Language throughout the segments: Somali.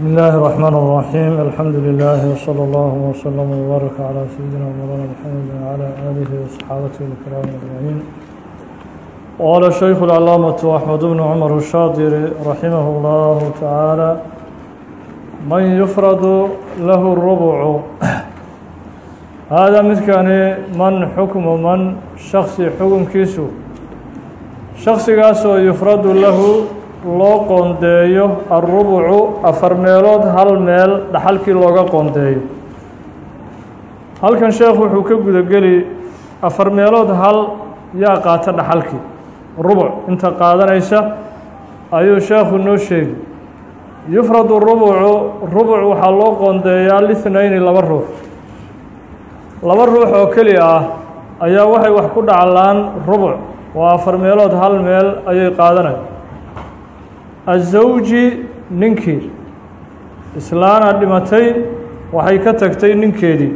بسم الله الرحمن الرحيم الحمد لله وصلى الله وسلم وبارك على سيدنا مولانا محمد وعلى آله وصحابته الكرام أجمعين قال الشيخ العلامة أحمد بن عمر الشاطري رحمه الله تعالى من يفرد له الربع هذا مثكان من حكم من شخص حكم كيسو شخص قاسو يفرد له loo qoondeeyo alrubucu afar meelood hal meel dhaxalkii looga qoondeeyo. Halkan sheekhu wuxuu ka gudageli afar meelood hal yaa qaata dhaxalkii. Rubuc inta qaadanaysa ayuu sheekhu noo sheegi. Yufradu rubucu rubuc waxaa loo qoondeeyaa lithnayni laba ruux. Laba ruux oo keli ah ayaa waxay wax ku dhaclaan rubuc. Waa afar meelood hal meel ayay qaadanaya azawji ninkii islaana dhimatay waxay ka tagtay ninkeedii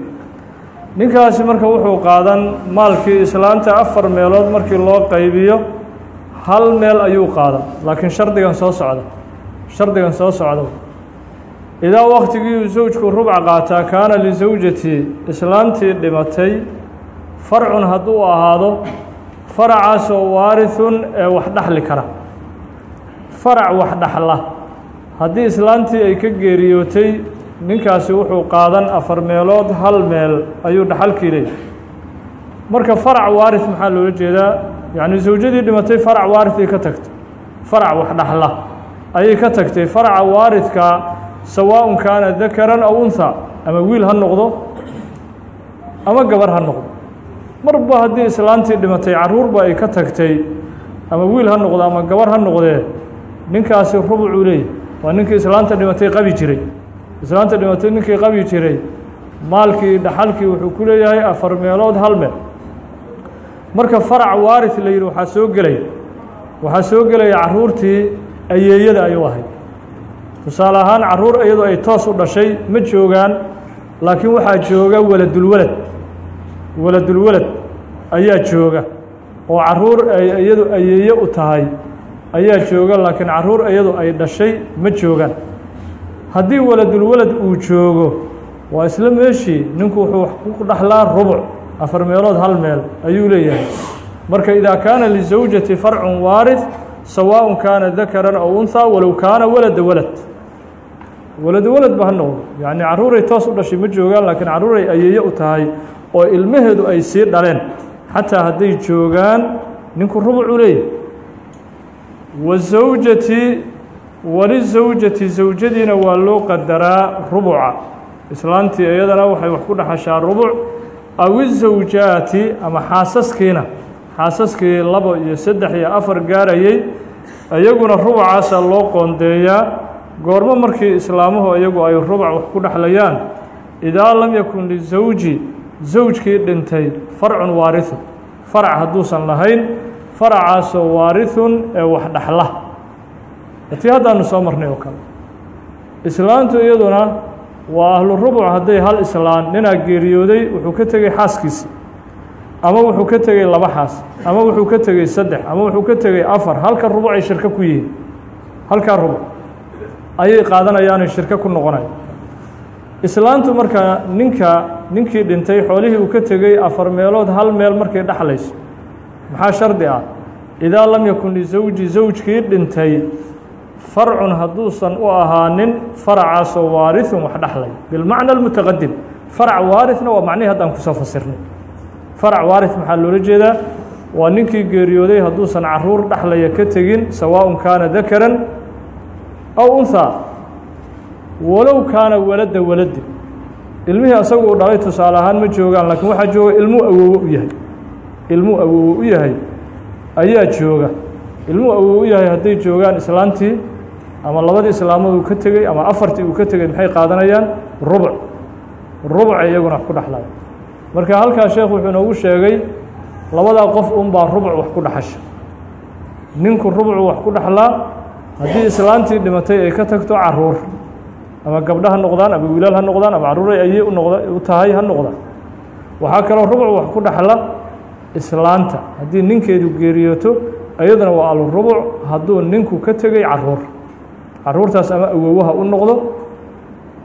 ninkaasi marka wuxuu qaadan maalkii islaanta afar meelood markii loo qaybiyo hal meel ayuu qaadan laakiin shardigan soo socda shardigan soo socda idaa waktigii uu sawjku rubca qaataa kaana lisawjatii islaantii dhimatay farcun hadduu ahaado faracaasoo waarithun ee wax dhaxli kara farac wax dhaxla. Haddii islaantii ay ka geeriyootay ninkaasi wuxuu qaadan afar meelood hal meel ayuu dhaxalkii leeyay marka farac waarith maxaa loola jeedaa? Yacni sawjadii dhimatay farac waarithay ka tagtay. Farac wax dhaxla ayay ka tagtay. Faraca waaridka sawaaءun kaana dakaran aw unha ama wiil ha noqdo ama gabar ha noqdo. Marba haddii islaantii dhimatay carruurba ay ka tagtay ama wiil ha noqdo ama gabar ha noqdee ninkaasi rubucuu leeyahy waa ninkii islaanta dhimatay qabi jiray. Islaanta dhimatay ninkii qabi jiray maalkii dhaxalkii wuxuu ku leeyahay afar meelood hal meel. Marka farac waarith la yidhi waxaa soo gelaya waxaa soo gelaya carruurtii ayeeyada ayuu ahay. Tusaale ahaan carruur iyadoo ay toos u dhashay ma joogaan laakiin waxaa jooga waladulwalad. Waladulwalad ayaa jooga oo carruur ay iyadu ayeeye u tahay ayaa jooga laakiin carruur iyadu ay dhashay ma joogaan. Haddii waladulwalad uu joogo waa isla meeshii ninku wuxuu ku dhaxlaa rubuc afar meelood hal meel ayuu leeyahay. Marka idaa kaana lisawjati farcun waarith sawaaءun kaana dakaran aw unhaa walow kaana walada walad. Walada walad ba ha noqdo. Yacni carruuray toos u dhashay ma joogaan laakiin carruuray ayeeye u tahay oo ilmaheedu ay sii dhaleen. Xataa hadday joogaan ninku rubucuu leeyahay wazawjati walizawjati zawjadiina waa loo qadaraa rubuca islaantii iyadana waxay wax ku dhaxashaa rubuc aw izawjaati ama xaasaskiina xaasaskii labo iyo saddex iyo afar gaarayay iyaguna rubucaasaa loo qoondeeyaa goormo markii islaamuhu iyagu ay rubuc wax ku dhexlayaan idaa lam yakun lisawji zawjkii dhintay farcun waarihu farac hadduusan lahayn faracaasoo waarithun ee wax dhaxla. Tii haddaanu soo marnay oo kale. Islaantu iyaduna waa ahlu rubuc hadday hal islaan ninaa geeriyooday wuxuu ka tegey xaaskiisii ama wuxuu ka tegey laba xaas ama wuxuu ka tegey saddex ama wuxuu ka tegey afar. Halka rubuc ay ku yihiin. Halkaa rubuc. Ayay qaadanayaanay shirko ku noqonaya islaantu markaa ninka ninkii dhintay xoolihii uu ka tegey afar meelood hal meel markay dhexlayso maxaa shardi ah? Idaa lam yakun lisawji zawjkii dhintay farcun hadduusan u ahaanin faracaasoo waarithun wax dhexlay bilmacna almutaqadim farac waarithna waa macnihii haddaan ku soo fasirnay. Farac waarith maxaa loola jeedaa? Waa ninkii geeriyooday hadduusan carruur dhexlaya ka tegin sawaaءun kaana dakaran aw unhaa walow kaana walada waladi ilmihii asagu uu dhalay tusaale ahaan ma joogaan laakiin waxaa jooga ilmuu awoowo u yahay ilmuu awoowo u yahay ayaa jooga. Ilmuu awoowo u yahay hadday joogaan islaantii ama labadii islaamood uu ka tegey ama afartii uu ka tegey maxay qaadanayaan? Rubuc rubucay iyaguna wax ku dhexlaya marka halkaa sheekh wuxuu inoogu sheegay labadaa qof unbaa rubuc wax ku dhexasha ninku rubucu wax ku dhexlaa haddii islaantii dhimatay ay ka tagto carruur ama gabdho ha noqdaan ama wilaal ha noqdaan ama carruuray ayey u noqda u tahay ha noqdaan. Waxaa kaloo rubuc wax ku dhexla islaanta. Haddii ninkeedu geeriyooto iyaduna waa alrubuc hadduu ninku ka tegey carruur. Caruurtaas ama awowaha u noqdo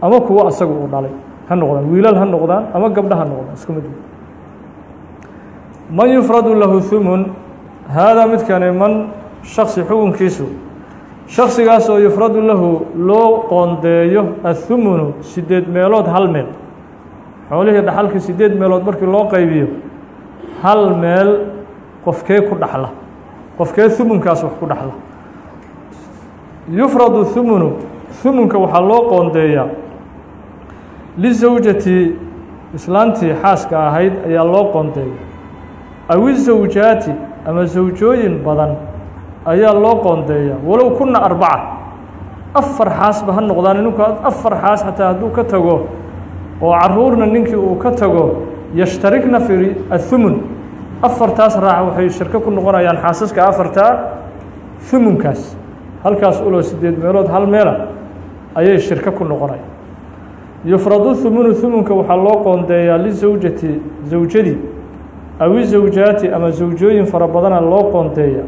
ama kuwo asaga uu dhalay. Ha noqdaan. Wiilal ha noqdaan ama gabdha ha noqdaan. Isku mid. Man yufradu lahu humun haadaa midkani man shaksi xukunkiisu. Shaksigaas oo yufradu lahu loo qoondeeyo athumunu sideed meelood hal meel. Xoolihii dhaxalka sideed meelood markii loo qaybiyo hal meel qofkee ku dhaxla. Qofkee humunkaas wax ku dhaxla. Yufradu humunu humunka waxaa loo qoondeeyaa. Lisawjati islaantii xaaska ahayd ayaa loo qoondeeya awi zawjaati ama sawjooyin badan ayaa loo qoondeeya walow kuna arbaca. Afar xaasba ha noqdaan ninku afar xaas xataa hadduu ka tago oo caruurna ninkii uu ka tago yashtarikna fi athumun afartaas raaca waxay shirko ku noqonayaan xaasaska afartaa humunkaas halkaas ulo sideed meelood hal meela ayay shirko ku noqonaya yufradu humunu humunka waxaa loo qoondeeyaa lisawjati zawjadii awi zawjaati ama zawjooyin fara badana loo qoondeeya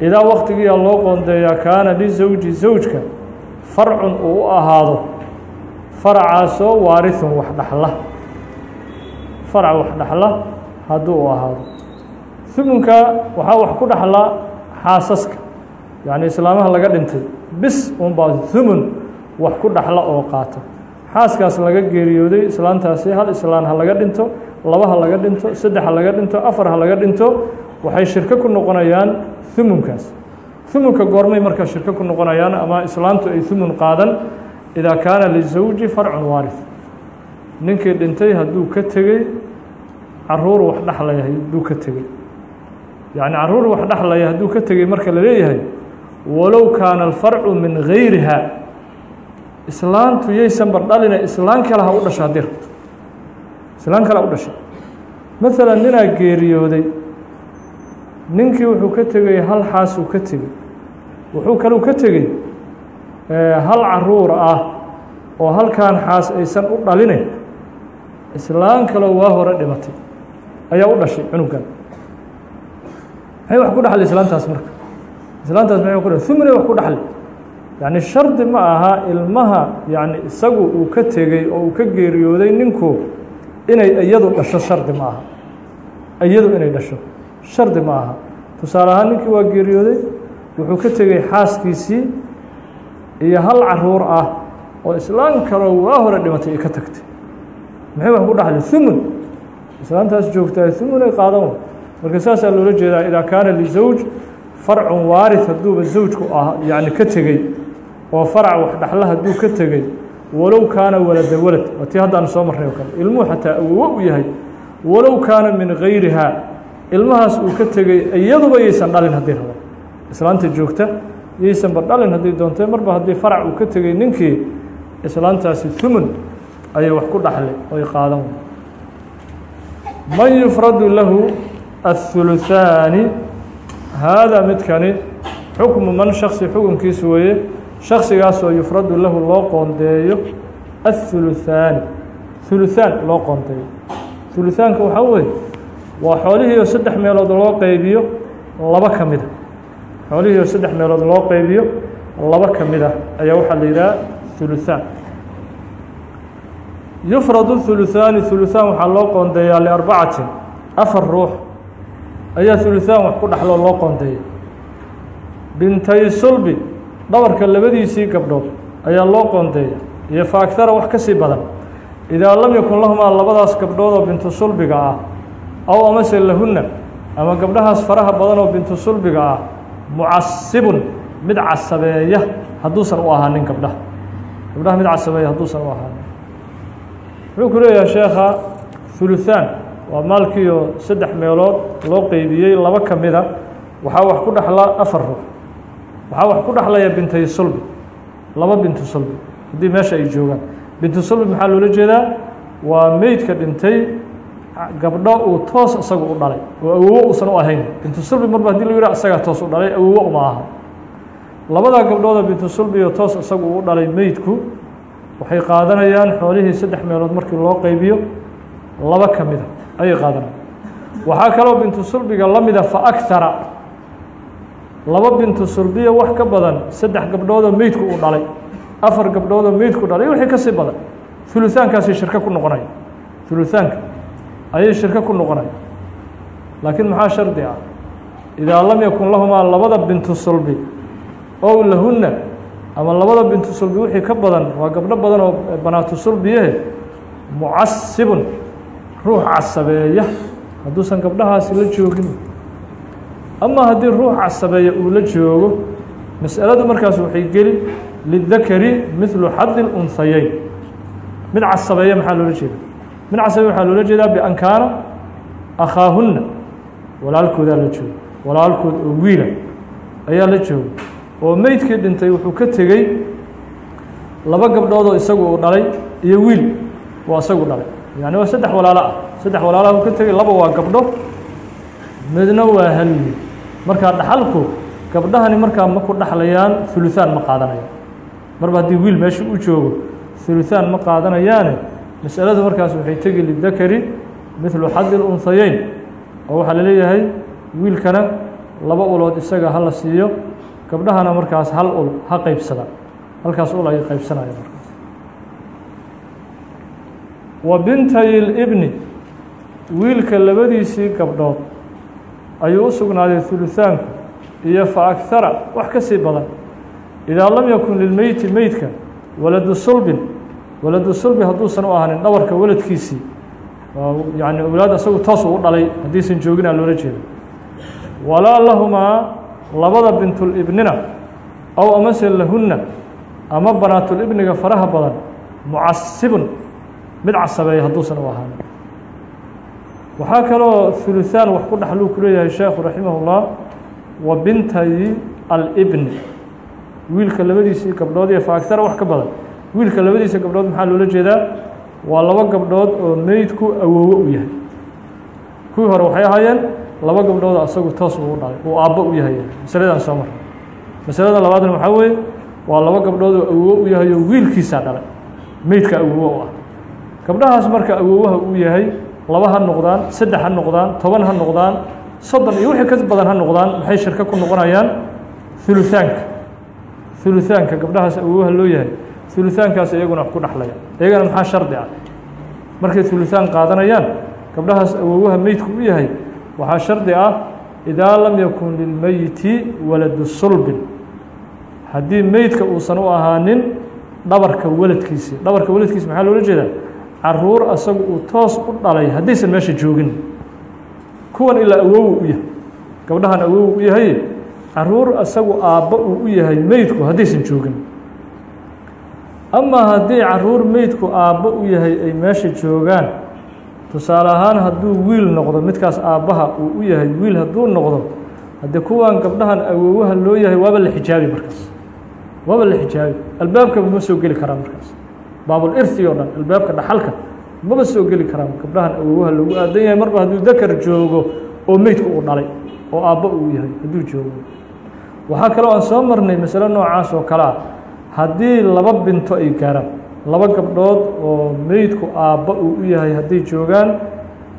idaa waktigiiyaa loo qoondeeyaa kaana lisawji zawjka farcun uu u ahaado. Faracaasoo waarithun wax dhaxla farac wax dhaxla hadduu u ahaado. Humunka waxaa wax ku dhaxla xaasaska yacni islaamaha laga dhintay. Bis unbaa humun wax ku dhaxla oo qaata xaaskaas laga geeriyooday islaantaasi hal islaan ha laga dhinto laba ha laga dhinto saddex ha laga dhinto afar ha laga dhinto waxay shirko ku noqonayaan humunkaas humunka goormay markaa shirko ku noqonayaan ama islaantu ay humun qaadan idaa kaana lizawji farcun waarif ninkii dhintay hadduu ka tegey carruur wax dhexlaya hadduu ka tegey yacni carruur wax dhexlaya hadduu ka tegey marka la leeyahay walow kaana alfarcu min gayriha. Islaantu yaysan bardhalina islaan kale ha u dhasho haddii rabto islaan kale ha u dhashay. Maalan ninaa geeriyooday ninkii wuxuu ka tegey hal xaasuu ka tegey wuxuu kaleu ka tegey hal carruur ah oo halkan xaas aysan u dhaline islaan kaloo waa hore dhimatay. Ayaa u dhashay cunugan. Maxay wax ku dhaxli islaantaas marka. Islaantaas maxay ku humnay wax ku dhaxli. Yacni shardi ma aha ilmaha yacni isagu uu ka tegey oo uu ka geeriyooday ninku inay iyadu dhasho shardi ma aha. Iyadu inay dhasho shardi ma aha. Tusaale ahaan ninkii waa geeriyooday wuxuu ka tegey xaaskiisii iyo hal carruur ah oo islaan kaloo waa hore dhimatay ay ka tagtay maxay wax ku dhaxli humun islaantaas joogtaa humunay qaadan marka saasaa loola jeedaa idaa kaana lizawj farcun waarid hadduuba zawjku ah yacni ka tegey oo farac wax dhaxla hadduu ka tegey walow kaana walada walad. Waa tii haddaanu soo marnay oo kale. Ilmuhu xataa awowo u yahay walow kaana min gayrihaa. Ilmahaas uu ka tegey iyaduba yaysan dhalin haddii rabo. Islaanta joogta yaysanba dhalin haddii doontee marba haddii farac uu ka tegey ninkii islaantaasi humun ayay wax ku dhaxli oy qaadan man yufradu lahu aلثuluthaani haadaa midkani xukmu man shaksi xukunkiisa weeye shaksigaasoo yufradu lahu loo qoondeeyo aلثuluthaani huluthaan loo qoondeeyo huluthaanka waxaa weeye waa xoolihii oo saddex meelood loo qeybiyo laba ka mida xoolihii oo saddex meelood loo qeybiyo laba ka mid ah ayaa waxaa la yidhaha huluthaan yufradu huluthaani huluthaan waxaa loo qoondeeyaa liarbacatin afar ruux ayaa huluthaan wax ku dhaxloo loo qoondeeya bintay sulbi dhabarka labadiisii gabdhood ayaa loo qoondeeya iyo fa agtara wax ka sii badan idaa lam yakun lahumaa labadaas gabdhood oo bintu sulbiga ah aw amase lahunna ama gabdhahaas faraha badan oo bintu sulbiga ah mucasibun mid casabeeya hadduusan u ahaanin gabdhaha gabdhaha mid casabeeya hadduusan u ahaanin wuxuu ku leeyahay sheekha? Huluthaan waa maalkiioo saddex meelood loo qeybiyey laba ka mida waxaa wax ku dhaxla afar ruux waxaa wax ku dhaxlaya bintay sulbi. Laba bintu sulbi. Haddii meesha ay joogaan. Bintu sulbi maxaa loola jeedaa? Waa meydka dhintay gabdho uu toos isagu u dhalay. Oo awowo uusan u ahayn. Bintu sulbi marba haddii lagu yidhaha isagaa toos u dhalay awowo uma aha. Labadaa gabdhoodoo bintu sulbi oo toos isagu u dhalay meydku waxay qaadanayaan xoolihii saddex meelood markii loo qeybiyo laba ka mida. Ayay qaadanayaan. Waxaa kaloo bintu sulbiga la mida fa akhara laba bintu sulbiya wax ka badan saddex gabdhoodoo meydku uu dhalay. Afar gabdhoodoo meydku dhalay. Wixii ka sii badan. Huluhaankaasay shirko ku noqonaya huluhaanka ayay shirko ku noqonaya laakiin maxaa shardi ah? Idaa lam yakun lahumaa labada bintu sulbi ow lahunna ama labada bintu sulbi wixii ka badan waa gabdho badan oo banaatu sulbiyahe mucasibun ruux casabeeya. Hadduusan gabdhahaasi la joogin. Ama haddii ruux casabeeya uu la joogo mas'aladu markaas waxay geli lidakari midlu xadi lunhayeyn mid casabeeya maxaa loola jeeda mid casabeeya waxaa loola jeedaa? Bian kaana akhaahunna walaalkoodaa la joogo walaalkood oo wiila ayaa la jooga oo meydkii dhintay wuxuu ka tegey laba gabdhoodoo isagu uu dhalay iyo wiil waa isagu dhalay. Yani waa saddex walaalo ah. Saddex walaalaha uu ka tegey laba waa gabdho midna waa hal wiil. Markaa dhaxalku gabdhahani markaa ma ku dhaxlayaan huluhaan ma qaadanayaan. Marba haddii wiil meesha u joogo huluhaan ma qaadanayaane masaladu markaas waxay tegi lidakari midlu xadi lunhayeyn oo waxaa la leeyahay wiilkana laba ulood isaga ha la siiyo gabdhahana markaas hal ul ha qeybsada halkaas ul ayay qeybsanaya markaas. Wa bintay libni wiilka labadiisii gabdhood ayuu u sugnaaday huluhaanku iyo fa akhara wax ka sii badan. Idaa lam yakun lilmeyti meydka waladu sulbin waladu sulbi hadduusan u ahanin dhabarka waladkiisii yani awlaad asagu toos uu dhalay haddiisan jooginaa loola jeeda walaa lahumaa labada bintulibnina ow amase lahunna ama banaatulibniga faraha badan mucasibun mid casabeeya hadduusan u ahaanin. Waxaa kaloo huluhaan wax ku dhaxluu ku leeyahay sheekhu raximah ullah wa bintayi alibni wiilka labadiisii gabdhood iyo fa agtara wax ka badan. Wiilka labadiisa gabdhood maxaa loola jeedaa? Waa laba gabdhood oo meydku awoowo u yahay. Kuwii hore waxay ahaayeen laba gabdhood asagu toos uu dhalay uu aabbo u yahay. Masaladaan soo marray masalada labaadna waxaa weeye waa laba gabdhood oo awoowo u yahay oo wiilkiisaa dhalay. Meydka awoowo u ah gabdhahaas marka awoowaha uu yahay laba ha noqdaan saddex ha noqdaan toban ha noqdaan soddon iyo wixii ka badan ha noqdaan maxay shirko ku noqonayaan? Huluhaanka huluhaanka gabdhahaas awoowaha loo yahay. Huluhaankaas iyaguna ku dhexlaya iyagana maxaa shardi ah? Markay huluhaan qaadanayaan gabdhahaas awoowaha meydku u yahay waxaa shardi ah idaa lam yakun lilmeyti waladu sulbin. Haddii meydka uusan u ahaanin dhabarka waladkiisii dhabarka waladkiisi maxaa loola jeedaa? Caruur asagu uu toos u dhalay haddaysan meesha joogin. Kuwan ilaa awowu u yahay gabdhahan awowu u yahay carruur asagu aabbo uu u yahay meydku haddaysan joogin. Amaa haddii carruur meydku aabbo u yahay ay meesha joogaan tusaale ahaan hadduu wiil noqdo midkaas aabbaha uu u yahay wiil hadduu noqdo haddii kuwan gabdhahan awoowaha loo yahay waaba la xijaabi markaas. Waaba la xijaabi. Albaabka ma soo geli karaa markaas. Baabul irthi oo dhan albaabka dhaxalka maba soo geli karaan gabdhahan awoowaha lagu aadan yahay. Marba hadduu dakar joogo oo meydku uu dhalay oo aabbo uu yahay hadduu joogo. Waxaa kaloo aan soo marnay masalo noocaas oo kale ah haddii laba binto ay gaaraan laba gabdhood oo meydku aabba uu u yahay hadday joogaan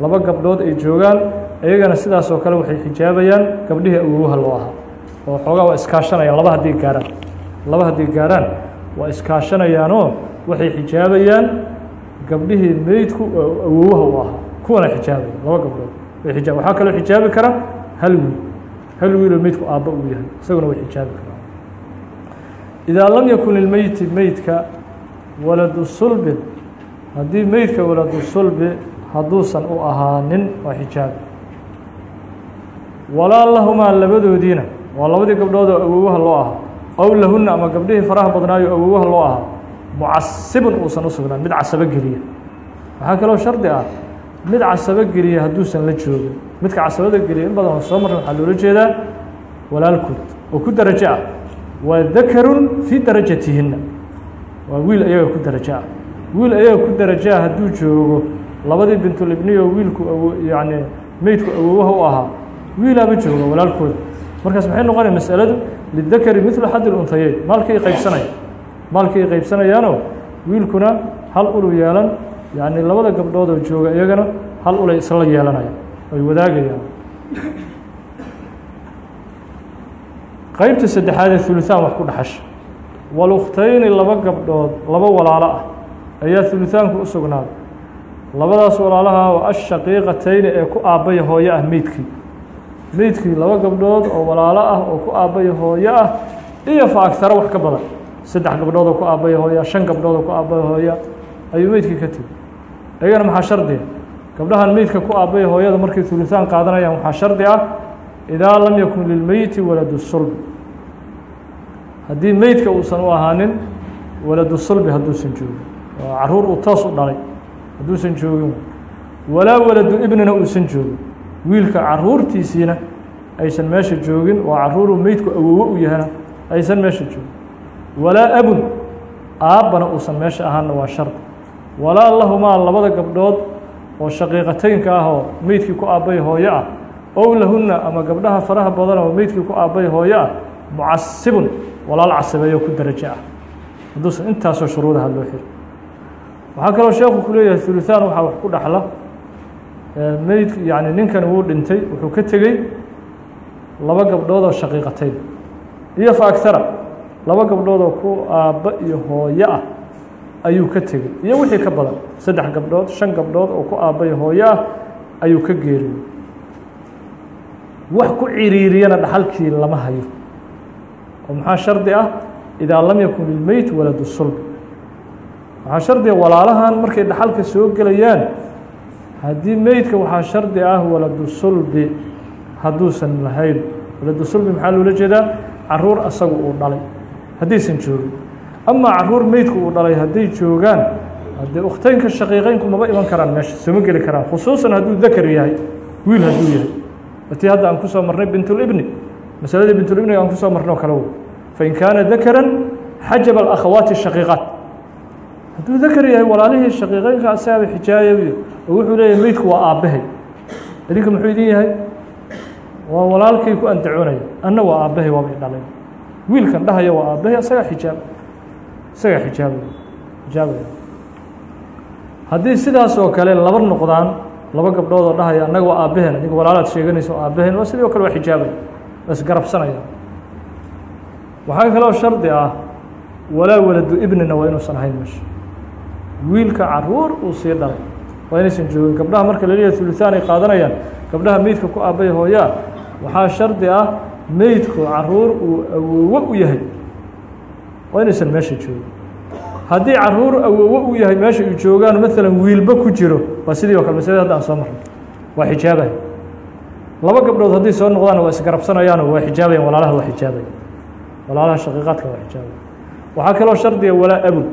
laba gabdhood ay joogaan iyagana sidaas oo kale waxay xijaabayaan gabdhihii awoowaha loo ahaa. Oo xoogaa waa iskaashanayaan laba hadday gaaraan. Laba hadday gaaraan waa iskaashanayaanoo waxay xijaabayaan gabdhihii meydku awoowaha u ahaa. Kuwana xijaabaya laba gabdhood way ijaa waxaa kaloo xijaabi kara hal wiil. Hal wiiloo meydku aabba uu yahay isaguna way xijaabi karaan. Idaa lam yakun lilmeyti meydka waladu sulbin haddii meydka waladu sulbi hadduusan u ahaanin waa xijaabi walaa lahumaa labadoodiina waa labadii gabdhood oo awoowaha loo ahaa. Ow lahunna ama gabdhihii faraha badnaayo awoowaha loo ahaa. Mucasibun uusan u sugnaan mid casabo geliya. Waxaa kaloo shardi ah mid casabo geliya hadduusan la joogin. Midka casabada geliya in badan oo soo marna waxaa loola jeedaa walaalkood oo ku darajo ah waa dakarun fii darajatihinna waa wiil ayaga ku darajo ah wiil ayaga ku darajo ah hadduu joogo labadii bintulibniyo wiilku awo yacni meydku awoowaha u ahaa. Wiilaaba jooga walaalkooda. Markaas maxay noqonaya masaladu? Lidakari midlu xaddi lunhayeyn maalkii qaybsanaya maalkii ay qaybsanayaanoo wiilkuna hal ulu yeelan yacni labada gabdhood oo jooga iyagana hal ulay isla yeelanayaan ay wadaagayaan. Qeybta saddexaad ee wax ku dhaxasha walukhtayni laba gabdhood laba walaalo ah ayaa hulutaanku u sugnaaday labadaas walaalaha oo ashaqiiqatayni ee ku aabbaya hooyo ah meydkii meydkii laba gabdhood oo walaalo ah oo ku aabbaya hooyo ah iyo fa agtaro wax ka badan. Saddex gabdhood oo ku aabbaya hooya shan gabdhood oo ku aabbaya hooya ayuu meydkii ka tegey. Ayagana maxaa shardiga gabdhahan meydka ku aabbaya hooyada markay hulutaan qaadanayaan waxaa shardi ah? Idaa lam yakun lilmeyti waladu sulbi haddii meydka uusan u ahaanin waladu sulbi hadduusan joogin carruur uu toos u dhalay hadduusan joogin walaa waladu ibnina uusan joogin wiilka caruurtiisiina aysan meesha joogin waa caruuruu meydku awowo u yahana aysan meesha joogin. Walaa abun aabbana uusan meesha ahaanna waa shardi walaa lahumaa labada gabdhood oo shaqiiqataynka ah oo meydkii ku aabbay hooyo ah ow lahunna ama gabdhaha faraha badan oo meydkii ku aabbay hooyo ah mucasibun walaal casabeeyo ku darajo ah. Hadduusan intaasoo shuruudaha loo xiri waxaa kaloo sheekhu ku leeyahay huluhaan waxaa wax ku dhaxla. Meyd yani ninkan wuu dhintay wuxuu ka tegey laba gabdhood oo shaqiiqatayn. Iyo fa laba gabdhood oo ku aabba iyo hooyo ah ayuu ka tegey. Iyo wixii ka badan saddex gabdhood shan gabdhood oo ku aabba iyo hooyo ah ayuu ka geeriyey. Wax ku ciriiriyana dhaxalkii lama hayo oo maxaa shardi ah idaa lam yakun lilmeyt waladu sulbi waxaa shardiga walaalahan markay dhaxalka soo gelayaan haddii meydka waxaa shardi ah waladu sulbi hadduusan lahayn waladu sulbi maxaa loola jeedaa carruur asagu uu dhalay haddaysan joogin amaa carruur meydku uu dhalay hadday joogaan haddee ukhtaynka shaqiiqeynku maba iman karaan meesha sooma geli karaan khusuusan hadduu dakar yahay wiil hadduu yahay tii hadda aan ku soo marnay bintulibni masaladii bintulibniga aan ku soo marnay oo kale fain kaana dakaran xajaba alakhawaati shaqiiqaat hadduu dakar yahay walaalihii shaqiiqeynka asaaba xijaayayo oo wuxuu leeyahay meydku waa aabbahay idinka muxuu idin yahay waa walaalkay ku andacoonaya anna waa aabbahay waabay dhalay wiilkan dhahaya waa aabbahay isagaa xijaab isagaa xijaabaya xijaabaya haddii sidaas oo kale laba noqdaan laba gabdhood oo dhahaya annaga waa aabbaheen adiga walaalaad sheeganaysa oo aabbaheen waa sidii o kale waa xijaabaya waa isgarabsanaya waxaa kaloo shardi ah walaa waladu ibnina waa inuusan ahayn meesha wiilka carruur uu sii dhalay waa inaysan joogin. Gabdhaha marka la leeyahay ay qaadanayaan gabdhaha meydka ku aabbaya hooyaa waxaa shardi ah meydku carruur uu awowo u yahay. Waa inaysan meesha joogin. Haddii carruur awowo u yahay meesha ay joogaan maalan wiilba ku jiro waa sidii o kale masalada hadda aan soo marnay. Waa xijaabaya laba gabdhood hadday soo noqdaan waa isgarabsanayaano waa xijaabayan walaalaha waa xijaabaya walaalaha shaqiiqaadka waa xijaabaya waxaa kaloo shardiga walaa abun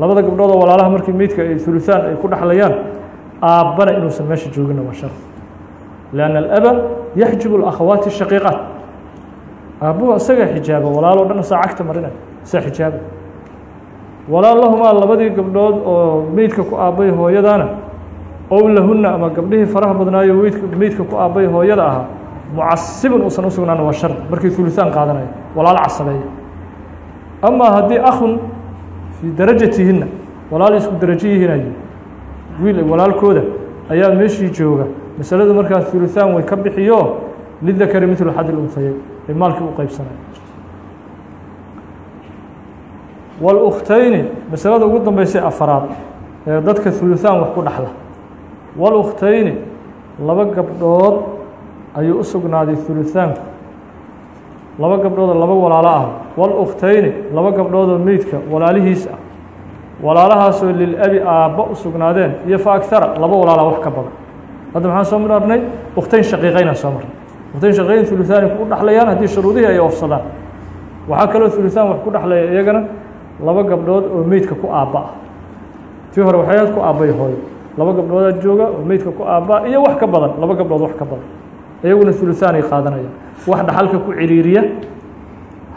labada gabdhood oo walaalaha markii meydka ay huluhaan ay ku dhexlayaan aabbana inuusan meesha jooginna waa shardi lianna alaba yaxjibu alakhawaati shaqiiqaat. Aabbuhu isagaa xijaaba walaaloo dhan saa cagta marinaya isaa xijaaba. Walaa lahumaa labadii gabdhood oo meydka ku aabbay hooyadana ow lahunna ama gabdhihii faraha badnaayo meydka ku aabbay hooyada ahaa mucasibun uusan u sugnaana waa shar. Markay huluhaan qaadanayo walaalo casabeeya amaa haddii akhun fii darajatihinna walaal isku darajo yihiinayo wiil walaalkooda ayaa meeshii jooga. Masaladu markaa huluhaan way ka bixiyo lidakari midlu xadil untayay ay maalkii u qeybsanaya masalada ugu dambeysay afaraad ee dadka huluhaan wax ku dhexla walukhtayni laba gabdhood ayuu u sugnaaday huluhaanku laba gabdhoodoo laba walaalo ah. Walukhtayni laba gabdhoodoo meydka walaalihiis ah. Walaalahaasoo lilabi aabba u sugnaadeen iyo fa agara laba walaalaa wax ka badan. Hadda maxaan soo marnay ukhtayn shaqiiqeynaan soo marnay. Ukhtayn shaqiiqeyn huluhaani ku dhexlayaan haddii shuruudihii ay oofsadaan. Waxaa kaloo huluhaan wax ku dhexlaya iyagana laba gabdhood oo meydka ku aabba ah. Tii hore waxay ahayd ku aabbay hooyo. Laba gabdhoodaa jooga oo meydka ku aabbaa iyo wax ka badan. Laba gabdhood wax ka badan iyaguna huluhaan ay qaadanayaan wax dhaxalka ku ciriiriya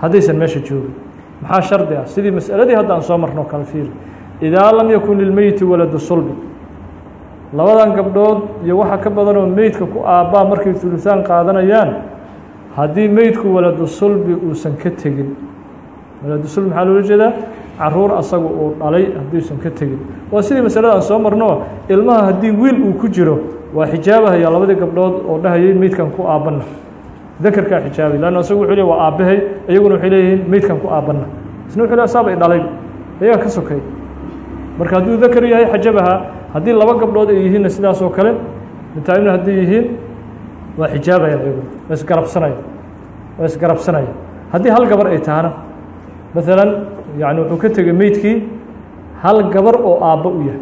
haddaysan meesha joogin. Maxaa shardi ah? Sidii masaladii hadda aan soo marno kale fiiri idaa lam yakun lilmeyti waladu sulbi. Labadan gabdhood iyo waxa ka badan oo meydka ku aabbaa markay huluhaan qaadanayaan haddii meydku waladu sulbi uusan ka tegin. Waladu sulbi maxaa loola jeedaa? Caruur asagu uu dhalay hadduusan ka tegin. Waa sidii masalada aan soo marno ilmaha haddii wiil uu ku jiro waa xijaabahaya labadii gabdhood oo dhahayay meydkan ku aabbana dakarkaa xijaabay lanna asagu wuxuu leey waa aabbahay iyaguna waxay leeyihiin meydkan ku aabbana isna wuxuu le asaaba i dhalay. Ayagaa ka sokay. Marka hadduu dakar yahay xajabaha haddii laba gabdhood ay yihiinna sidaas oo kale mutaaimna hadday yihiin waa xijaabayaan iyaguna waa isgarabsanaya waa isgarabsanaya haddii hal gabar ay tahana maalan yani wuxuu ka tegey meydkii hal gabar oo aabbo u yahay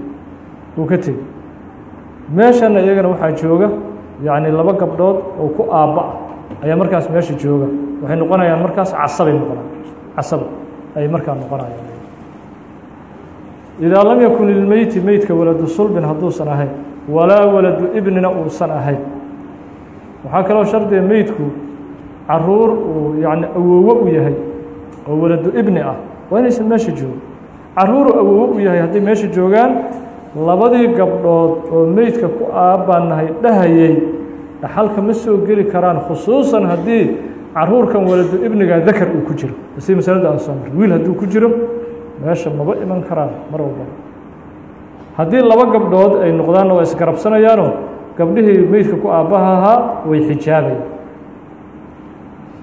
uu ka tegey meeshana iyagana waxaa jooga yacni laba gabdhood oo ku aabba ah ayaa markaas meesha jooga. Waxay noqonayaan markaas casabay noqonayaan. Casaba ayay markaa noqonayaan. Idaa lam yakun lilmeyti meydka waladu sulbin hadduusan ahayn walaa waladu ibnina uusan ahayn. Waxaa kaloo shardiga meydku carruur uu yani awoowo u yahay oo waladu ibni ah. Waa inaysan meesha joogin. Caruuru awoowo u yahay hadday meesha joogaan labadii gabdhood oo meydka ku aabbaanahay dhahayay dhaxalka ma soo geli karaan khusuusan haddii caruurkan waladu ibniga dakar uu ku jiro. Si masalada aan soo maray wiil hadduu ku jiro meesha maba iman karaan mar walbaba haddii laba gabdhood ay noqdaanna waa isgarabsanayaanoo gabdhihii meydka ku aabbaha ahaa way xijaabayaan.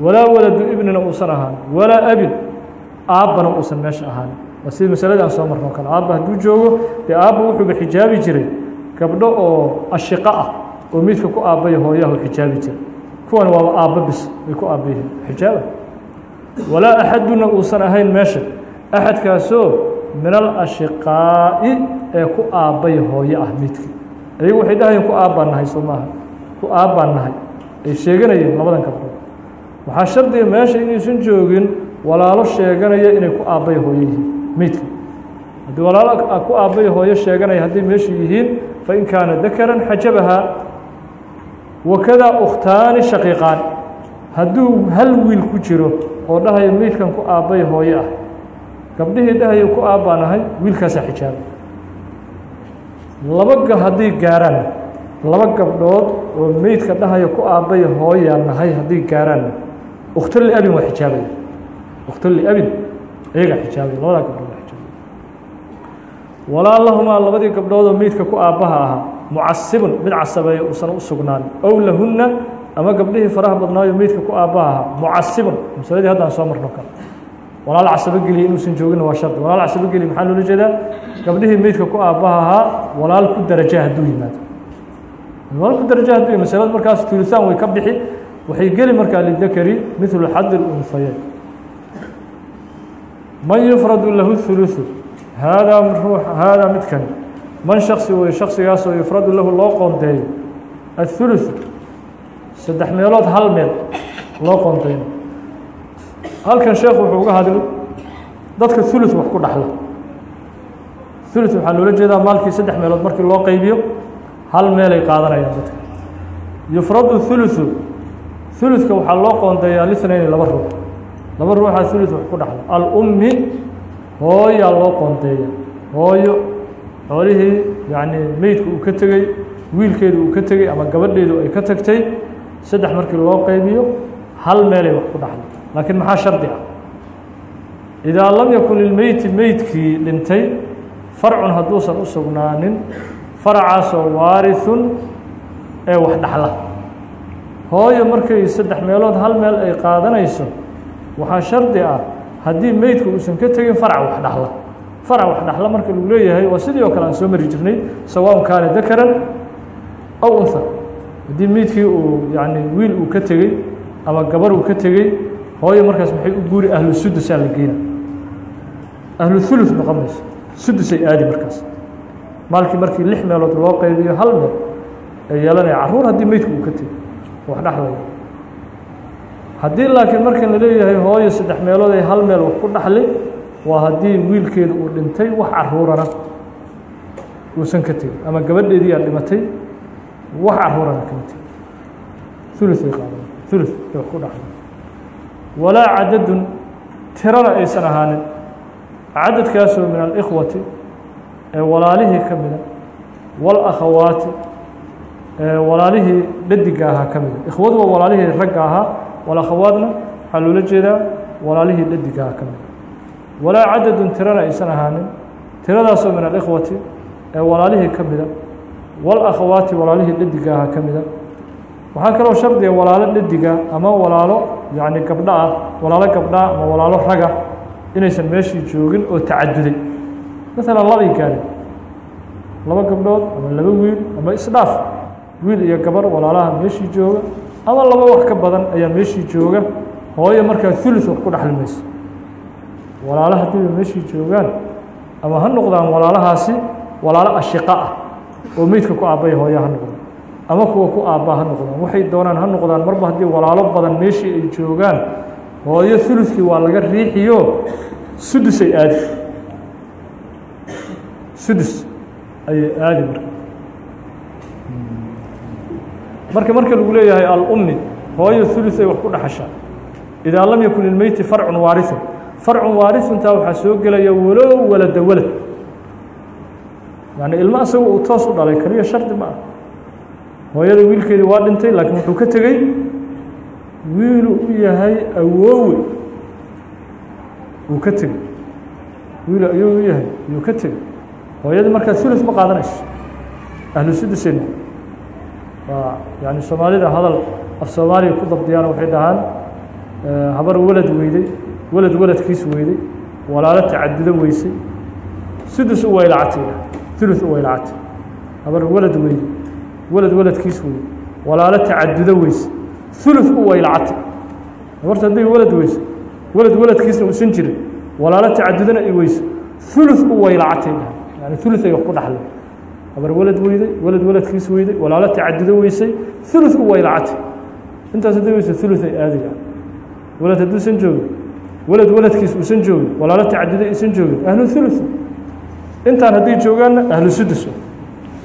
Walaa waladu ibnina uusan ahaan walaa abin aabbana uusan meesha ahaan sidii masaladii soo marno o kale. Aabba hadduu joogo dee aabba wuxuuba xijaabi jiray gabdho oo ashiqo ah oo meydka ku aabbaya hooyaha xijaabi jiray. Kuwan waaba aabba bis ay ku aabba xijaaba. Walaa axaduna uusan ahayn meesha. Axadkaasoo min alashiqaa'i ee ku aabbay hooye ah meydka ayagu waxay dhahayeen ku aabbaan nahay soo maaha. Ku aabbaan nahay. Ay sheeganayeen labadan gabdhood. Waxaa shardiga meesha inaysan joogin walaalo sheeganaya inay ku aabbay hooye meydka haddii walaalo ku aabbay hooyo sheeganaya hadday meesha yihiin fain kaana dakaran xajabahaa wakadaa ukhtaani shaqiiqaan. Hadduu hal wiil ku jiro oo dhahaya meydkan ku aabbay hooye ah gabdhihii dhahaya ku aabbaan ahay wiilkaasaa xijaaba laba ga hadday gaaraan laba gabdhood oo meydka dhahaya ku aabbay hooyaa nahay hadday gaaraan. Ukhto liabin waa xijaabaya. Ukhto liabin iyagaa xijaabaya labadaa gabdhood waa xijaabaya walaa lahumaa labadii gabdhood oo meydka ku aabbaha ahaa mucasibun mid casabeeya uusan u sugnaan. Ow lahunna ama gabdhihii faraha badnaayo meydka ku aabbaha ahaa mucasibun masaladii haddaan soo marno kale walaal casabo geliya inuusan joogin waa shardi. Walaal casabo geliya maxaa loola jeedaa? Gabdhihii meydka ku aabbaha ahaa walaal ku daraja hadduu yimaado. Walaal ku daraja hadduu yimaado masalada markaas tulisaan way ka bixi waxay geli markaa lidakari midlu xadi lunfayeen man yufradu lahu huluثu haadaa ruux haadaa midkan man shaksi wey shaksigaasoo yufradu lahu loo qoonteeyo aلthuluثu saddex meelood hal meel loo qoonteeyo halkan sheekhu wuxuu uga hadlay dadka thuluث wax ku dhaxla thuluث waxaa loola jeedaa maalkii saddex meelood markii loo qeybiyo hal meelay qaadanayaan dadka yufradu thuluثu thuluثka waxaa loo qoonteeyaa lithnayni laba ruux laba ruuxaa thuluث wax ku dhaxla alummi hooyaa loo qoonteeya hooyo xoolihii yacni meydku uu ka tegey wiilkeedu uu ka tegey ama gabadheedu ay ka tagtay saddex markii loo qeybiyo hal meelay wax ku dhaxla laakiin maxaa shardi ah? Idaa lam yakun lilmeyti meydkii dhintay farcun hadduusan u sugnaanin faracaasoo waarithun ee wax dhaxla. Hooyo markay saddex meelood hal meel ay qaadanayso waxaa shardi ah haddii meydku uusan ka tegin farac wax dhaxla. Farac wax dhaxla marka lagu leeyahay waa sidii oo kale aan soo mari jirnay. Sawaaun kaana dakaran aw unha haddii meydkii uu yani wiil uu ka tegey ama gabar uu ka tegey hooyo markaas maxay u guuri ahlu la geyna. Ahlu noqon mayso. Sudusay aadi markaas. Maalkii markii lix meelood loo qaybiyo hal meel ee yeelanaya carruur haddii meydku uu ka tegey wax dhexlaya haddii laakiin markan la leeyahay hooyo saddex meelood ay hal meel wax ku dhaxli waa haddii wiilkeedu uu dhintay wax carruurana uusan ka tegin ama gabadheedii aa dhimatay wax carruurana kama tegin thuluth ay qaadan. Thuluth ay wax ku dhaxli. Walaa cadadun tirana aysan ahaanin. Cadadkaasoo min alikhwati ee walaalihii ka mida walakhawaati ee walaalihii dhadiga ahaa ka mida. Ikhwadu waa walaalihii ragga ahaa walakhawaadna waxaa loola jeedaa walaalihii dhadiga ahaa ka mida walaa cadadun tirana aysan ahaanin tiradaasoo min alikhwati ee walaalihii ka mida walakhawaati walaalihii dhadiga ahaa ka mida waxaa kaloo shardiga walaalo dhadiga ama walaalo yacni gabdho ah walaalo gabdhaa ama walaalo raga inaysan meeshii joogin oo tacaduday maalan labay gaareen laba gabdhood ama laba wiil ama isdhaaf wiil iyo gabar walaalaha meeshii jooga ama laba wax ka badan ayaa meeshii jooga hooyo markaa thuluth wax ku dhexli mayso walaalo haddiiba meeshii joogaan ama ha noqdaan walaalahaasi walaalo ashiqa ah oo meydka ku aabbaya hooya ha noqdaan. Ama kuwa ku aabbaa ha noqdaan. Waxay doonaan ha noqdaan marba haddii walaalo badan meeshii ay joogaan hooyo thuluthkii waa laga riixiyo sudus ay aadi. Sudus ayay aadi marka marka marka lagu leeyahay alummi hooyo thuluth ay wax ku dhexashaa idaa lam yakun lilmeyti farcun waarisun farcun waarisuntaa waxaa soo gelaya walow walada walad. Yani ilmo asaga uu toos u dhalay keliya shardi ma ah hooyada wiilkeedii waa dhintay laakiin wuxuu ka tegey wiilu u yahay awoowe. Uu ka tegey. Wiilu ayuu u yahay ayuu ka tegey. Hooyadii markaa thuluth ma qaadanayso. Ahlu yani soomaalida hadal af soomaaliya ku dabdiyaan waxay dhahaan habar walad weyday walad waladkiis weyday walaalo tacadudo weysay sudus u waylacatay thuluth u waylacatay. Habar walad weyday walad waladkiis weyday walaalo tacadudo weysay thuluth u waylacatay. Habarta hadday walad weyso walad waladkiisna uusan jirin walaalo tacadudona ay weyso thuluth u waylacatay. Yani thuluth ay wax ku dhaxleen habar walad weyday walad waladkiis weyday walaalo tacadudo weysay thuluth u waylacatay intaas hadday weyso ay aadiga walad hadduusan joogin walad waladkiis uusan joogin walaalo tacadudo aysan joogin ahlu thuluth. Intaan hadday joogaanna ahlu sudus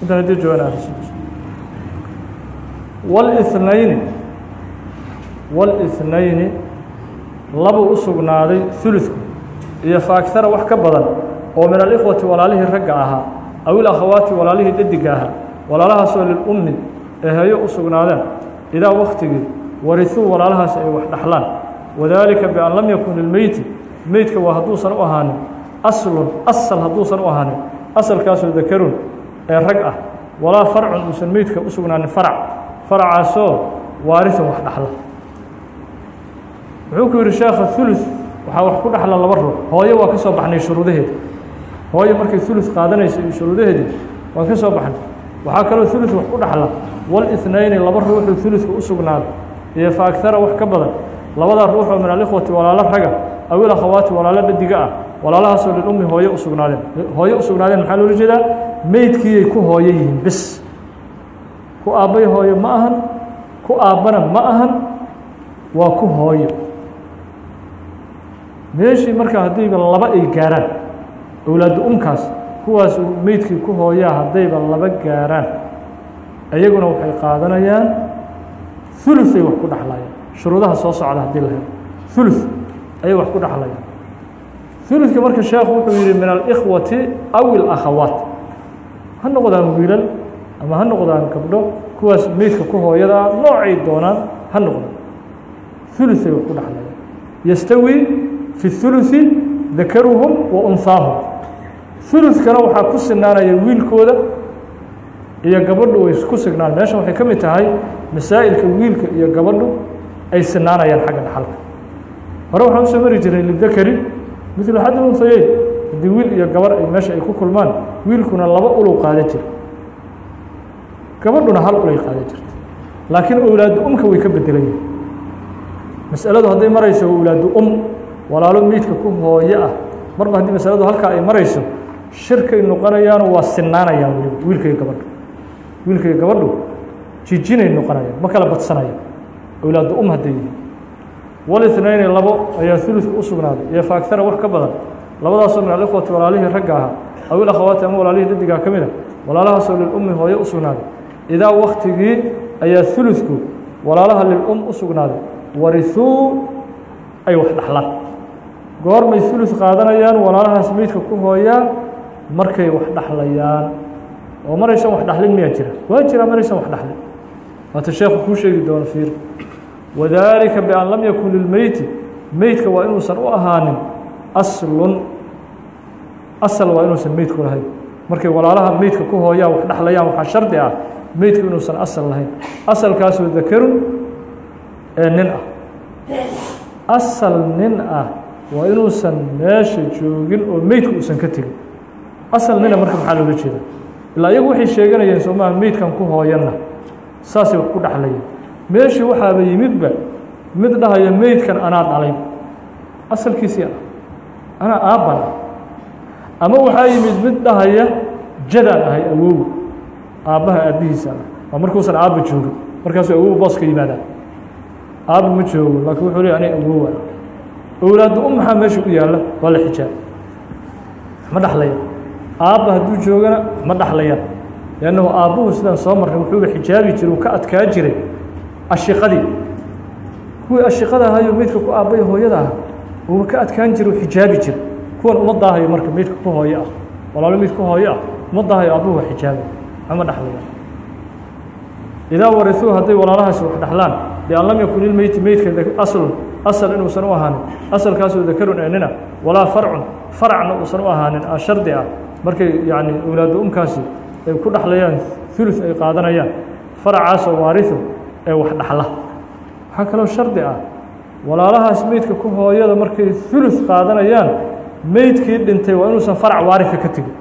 intaan hadday joogaan ahlu sudus wاlithnayni wاlithnayni labuu u sugnaaday thuluthku. Iyo faaktara wax ka badan oo min alikhwati walaalihii ragga ahaa aw ilakhawaati walaalihii dhediga ahaa walaalahaasoo lilummi ee heeyo u sugnaadeen idaa waktigii warisuu walaalahaas ay wax dhaxlaan wadaalika bian lam yakun lilmeyti meydka waa hadduusan u ahaanin aslun asal hadduusan u ahaanin asalkaasoo dakarun ee rag ah walaa farcun uusan meydka u sugnaanin farac faracaasoo waarisan wax dhaxla wuxuu ku yidhi sheekha thuluth waxaa wax ku dhaxla laba ruux hooyo waa ka soo baxnay shuruudaheeda hooyo markay thuluth qaadanaysa iyo shuruudaheedii waan ka soo baxnay. Waxaa kaloo thuluth wax ku dhaxla. Walithnayni laba ruuxuu thuluthka u sugnaaday iyo fa agtara wax ka badan. Labadaa ruux oo min alikhwati walaalo raga aw ilakhawaati walaalo dhadiga ah. Walaalahaasoo lilummi hooyo u sugnaadeen. Hooyo u sugnaadeen maxaa loola jeedaa? Meydkiiyay ku hooyo yihiin bis. Ku aabbay hooyo ma ahan ku aabbana ma ahan waa ku hooyo. Meeshii markaa haddiiba laba ay gaaraan owlaadda umkaas kuwaas meydkii ku hooyaa haddayba laba gaaraan. Iyaguna waxay qaadanayaan thuluth ay wax ku dhexlayaan shuruudaha soo socda haddii la helo. Thuluth ayay wax ku dhexlayaan thuluthka marka sheekhu wuxuu yihi min alikhwati aw ilakhawaat ha noqdaan wiilal ama ha noqdaan gabdho kuwaas meydka ku hooyada noocay doonaan ha noqdaan. Thuluth ay wax ku dhexlayaan yastawi fi thuluthi dakaruhum wa unhaahum thuluthkana waxaa ku sinaanaya wiilkooda iyo gabadhu way ku signaan. Meeshan waxay ka mid tahay masaa'ilka wiilka iyo gabadhu ay sinaanayaan xagga dhaxalka. Hore waxaan u soo mari jiray lidakari midlu xaddi unhayeyn haddii wiil iyo gabar ay meesha ay ku kulmaan wiilkuna laba ulow qaadan jira gabadhuna hal ulay qaadan jirta laakiin owlaadu umka way ka bedelan mas'aladu hadday marayso owlaadu um walaalo meydka ku hooyo ah. Marba haddii masaladu halkaa ay marayso shirkay noqonayaan waa sinaanayaan weliba wiilka iyo gabadhu. Wiilka iyo gabadhu jijinay noqonayaan ma kala badsanayaan. Owlaadu um hadday yihiin. Walithnayni labo ayaa thuluthka u sugnaaday. Iyo faaktara wax ka badan labadaasoo min alikhwati walaalihii ragga ahaa. Aw ilakhawaati ama walaalihii dadigaa ka mid a walaalahaasoo lilummi hooyo u sugnaaday. Idaa waktigii ayaa thuluthku walaalaha lilum u sugnaaday. Warithuu ay wax dhaxlaan goormay thuluth qaadanayaan walaalahaas meydka ku hooyaa markay wax dhaxlayaan oo maraysan wax dhaxlin miyaa jira? Waa jira maraysan wax dhaxlin. Waata sheekhu kuu sheegi doono fiir. Wadaalika bian lam yakun lilmeyti meydka waa inuusan u ahaanin aslun. Asal waa inuusan meydku lahayn. Markay walaalaha meydka ku hooyaan wax dhaxlayaan waxaa shardi ah meydku inuusan asal lahayn. Asalkaasoo dakarun ee nin ah. Asal nin ah waa inuusan meesha joogin oo meydka uusan ka tegin asal nina marka maxaa loola jeeda ilaa iyagu waxay sheeganayeen soomaha meydkan ku hooyanna saasay ku dhexlayeen meeshii waxaaba yimidba mid dhahaya meydkan anaa dhalay asalkiisii ah. Anaa aabban ah. Ama waxaa yimid mid dhahaya jadaan ahay awow aabbaha aabbihiisa ah. Waa markuusan aabba joogin markaasuu awow boos ka yimaadaan aabba ma joogo laakiin wuxuu leey ani awowa owlaadda u maxaa meesha u yaalla waa la xijaab ma dhexlayaan aabba hadduu joogana ma dhexlayaan leannahu aabbuhu sidaan soo marnay wuxuuba xijaabi jiray uu ka adkaa jiray ashiqadii kuwii ashiqada ahayo meydka ku aabbaya hooyada ah uuba ka adkaan jira u xijaabi jira kuwan uma daahayo marka meydka ku hooyo ah walaalo meyd ku hooyo ah uma daahayo aabbuhu xijaabi ama dhexlayaan idaa warisuu hadday walaalahaasi wax dhexlaan bian lam yakun ilmeyti meydka aslun asal inuusan u ahaanin asalkaasoo dakarun eenina walaa farcun faracna uusan u ahaanin a ah markay owlaadda umkaasi ay ku dhexlayaan hulus ay qaadanayaan faracaasoo waarisu ee wax dhexla waxaa kaloo shardi ah walaalahaas meydka ku hooyada markay hulus qaadanayaan meydkii dhintay waa inuusan farac waarisa ka tegin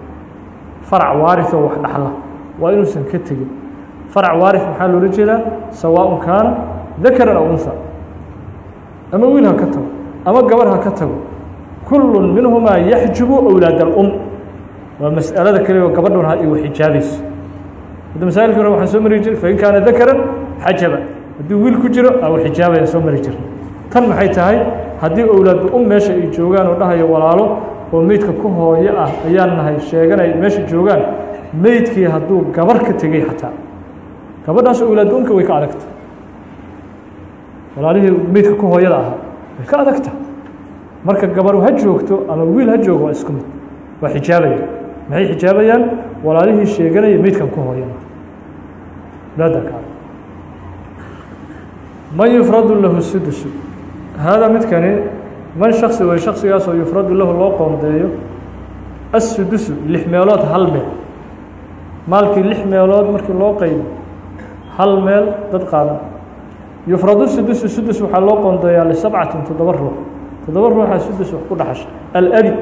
farac waarisoo wax dhexla waa inuusan ka tegin farac waaris maxaa loola jeedaa? Sawaaءun kaana dakaran aw unha ama wiil ha ka tago ama gabar ha ka tago. Kullu minhumaa yaxjubu owlaad اlum waa mas'alada keligo gabadhun ha igu xijaabayso hadda masaa'ilkii waxaan soo mari jiray fain kaana dakaran xajaba. Haddii wiil ku jiro aw xijaabaya soo mari jira tan maxay tahay? Haddii owlaadda um meesha ay joogaan oo dhahayo walaalo oo meydka ku hooyo ah ayaan nahay sheeganay meesha joogaan meydkii hadduu gabar ka tegey xataa. Gabadhaas owlaadda umka way ka adagta. Walaalihii meydka ku hooyada ahaa way ka adagta. Marka gabar ha joogto ama wiil ha joogo waa isku mid. Waa xijaabaya maxay xijaabayaan? Walaalihii sheeganaya meydkan ku ka adag man yufradu lahu sudusu. Haadaa midkani man shaksi way shaksigaasoo yufradu lahu loo qoondeeyo assudusu lix meelood hal meel. Maalkii lix meelood markii loo qaybo hal meel dad qaadan. Yufradu sudusu sudus waxaa loo qoondeeyaa lisabcatin toddoba ruux. Toddoba ruuxaa sudus wax ku dhaxasha. Alabi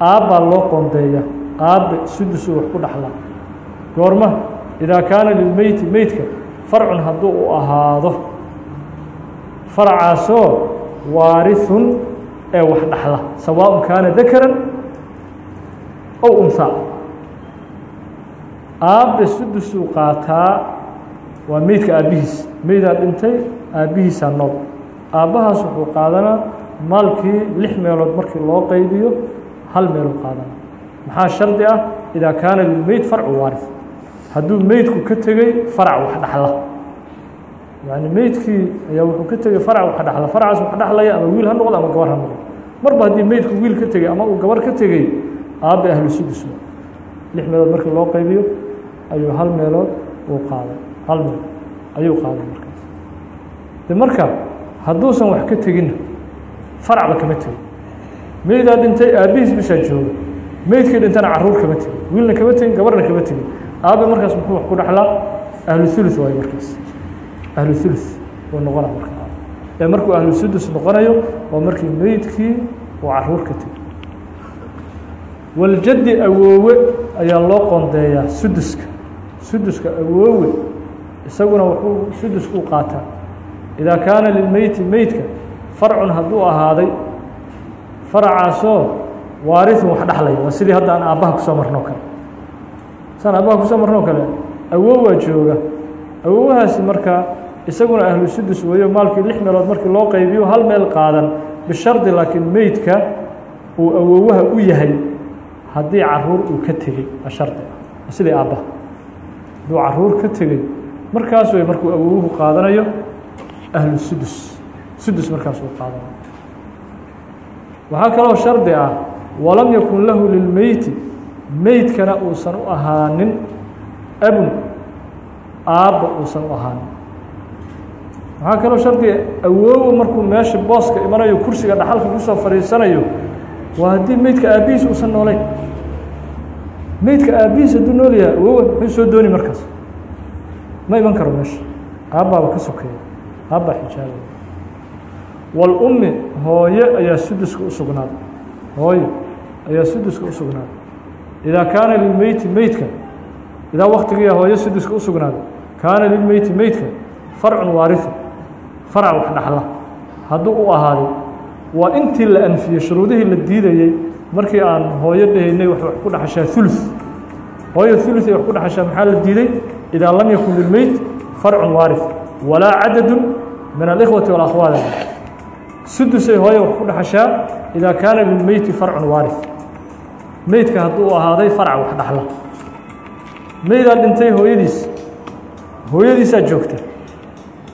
aabbaa loo qoondeeya aabbe sudusu wax ku dhaxlaa goorma idaa kaana lilmeyti meydka farcun hadduu u ahaado faracaasoo waarithun ee wax dhaxla sawaaءun kaana dakaran ow unhaa aabbe sudusuu qaataa waa meydka aabbihiis. Meydaa dhintay aabbihiisaa nool aabbahaas wuxuu qaadanaa maalkii lix meelood markii loo qaybiyo hal meeluu qaadanaa maxaa shardi ah? Idaa kaana lilmeyd farcu waarith hadduu meydku ka tegey farac wax dhaxla. Yani meydkii ayaa wuxuu ka tegey farac wax dhexla faracaas wax dhexlaya ama wiil ha noqdo ama gabar ha noqdo. Marba haddii meydku wiil ka tegey ama uu gabar ka tegey aabbe ahlu lix meelood markii loo qaybiyo ayuu hal meelood uu qaaday. Hal meel ayuu qaaday markaas. De marka hadduusan wax ka teginna faracba kama tegin. Meydaa dhintay aabbihiis bisaa jooga meydkii dhintana carruur kama tegin wiilna kama tegin gabarna kama tegin aabbe markaas muxuu wax ku dhexlaa ahlu sulus waayo markaas. Ahlu sulus uu noqona marka ee markuu ahlu sudus noqonayo waa markii meydkii uu carruur ka tegay waljaddi awoowe ayaa loo qoondeeyaa suduska suduska awoowe isaguna wuxuu sudusku qaataa. Idaa kaana lilmeyti meydka farcun hadduu ahaaday faracaasoo waarithun wax dhexlaya waa sidii hadda aan aabbaha ku soo marnoo kale. Saan aabbaha ku soo marnoo kale awoowaa jooga. Awoowahaasi markaa isaguna ahlu sudus weeyo maalkii lix meelood markii loo qaybiyo hal meel qaadan bishardi laakiin meydka uu awoowaha u yahay haddii carruur uu ka tegey waa sidii aabbaha hadduu carruur ka tegey markaas wey markuu awoowuhu qaadanayo ahlu sudus sudus markaas uu qaadanayo. Waxaa kaloo shardi ah walam yakun lahu lilmeyti meydkana uusan u ahaanin abun aabba uusan u ahaanin. Waxaa kaloo shardiga awoowo markuu meesha booska imanayo kursiga dhaxalka ku soo fadhiisanayo waa haddii meydka aabbihiis uusan noolayn. Meydka aabbihiis hadduu nool yahay awoowa muxuu soo dooni markaas. Ma iman karo meesha aabbaaba ka sokeeya aabbaa xijaabaya wاlummi hooye ayaa suduska u sugnaaday hooye ayaa suduska u sugnaaday. Idaa kaana lilmeyti meydka idaa waktigiiya hooyo suduska u sugnaaday kaana lilmeyti meydka farcun waarifa farac wax dhaxla. Hadduu u ahaaday waa intii la anfiyey shuruudihii la diidayey markii aan hooyo dhahaynay wax ku dhaxashaa ulu hooyo ulu ay wax ku dhaxashaa maxaa la diiday? Idaa lam yakun lilmeyt farcun waarif walaa cadadu min alikhwati walakhwaad sudusay hooyo wax ku dhaxashaa idaa kaana lilmeyti farcun waarif meydka hadduu ahaaday farac wax dhaxla. Meydaa dhintay hooyadiis. Hooyadiisaa joogta.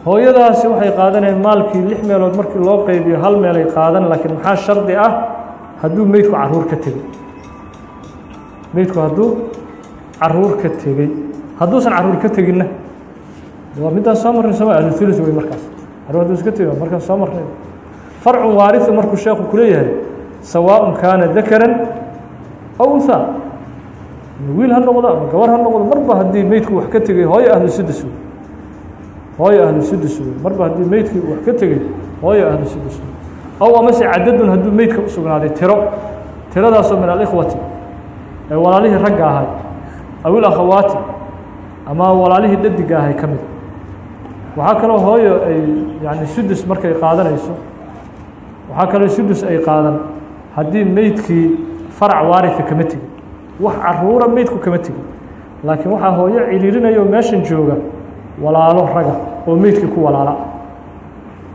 Hooyadaasi waxay qaadanayaan maalkii lix meelood markii loo qaybiyo hal meel ay qaadan laakiin maxaa shardi ah? Hadduu meydku carruur ka tegey meydku hadduu carruur ka tegey hadduusan carruur ka teginna. Waa middaan soo marnay sooma ahlululus wey markaas. Caruur hadduusan ka tegin markaan soo marnay. Farcun waariu markuu sheeku ku leeyahay sawaaءun kaana dakaran unhaa wiil ha noqdo ama gabar ha noqdo marba haddii meydku wax ka tegey hooyo ahlu sudus wey hooyo ahlu sudus marba haddii meydkii wax ka tegey hooyo ahlu sudus wey aw amase cadadun hadduu meydka u tiro. Tiradaasoo min alikhwati ee walaalihii ragga ahay aw ilakhawaati ama walaalihii dhadiga ahay ka mid. Waxaa kaloo hooyo ay yani sudus markay qaadanayso waxaa kaloo sudus ay qaadan. Haddii meydkii farac waarika kama tegin wax caruura meydku kama tegin laakiin waxaa hooyo ciriirinaya oo meeshan jooga walaalo raga oo meydkii ku walaala.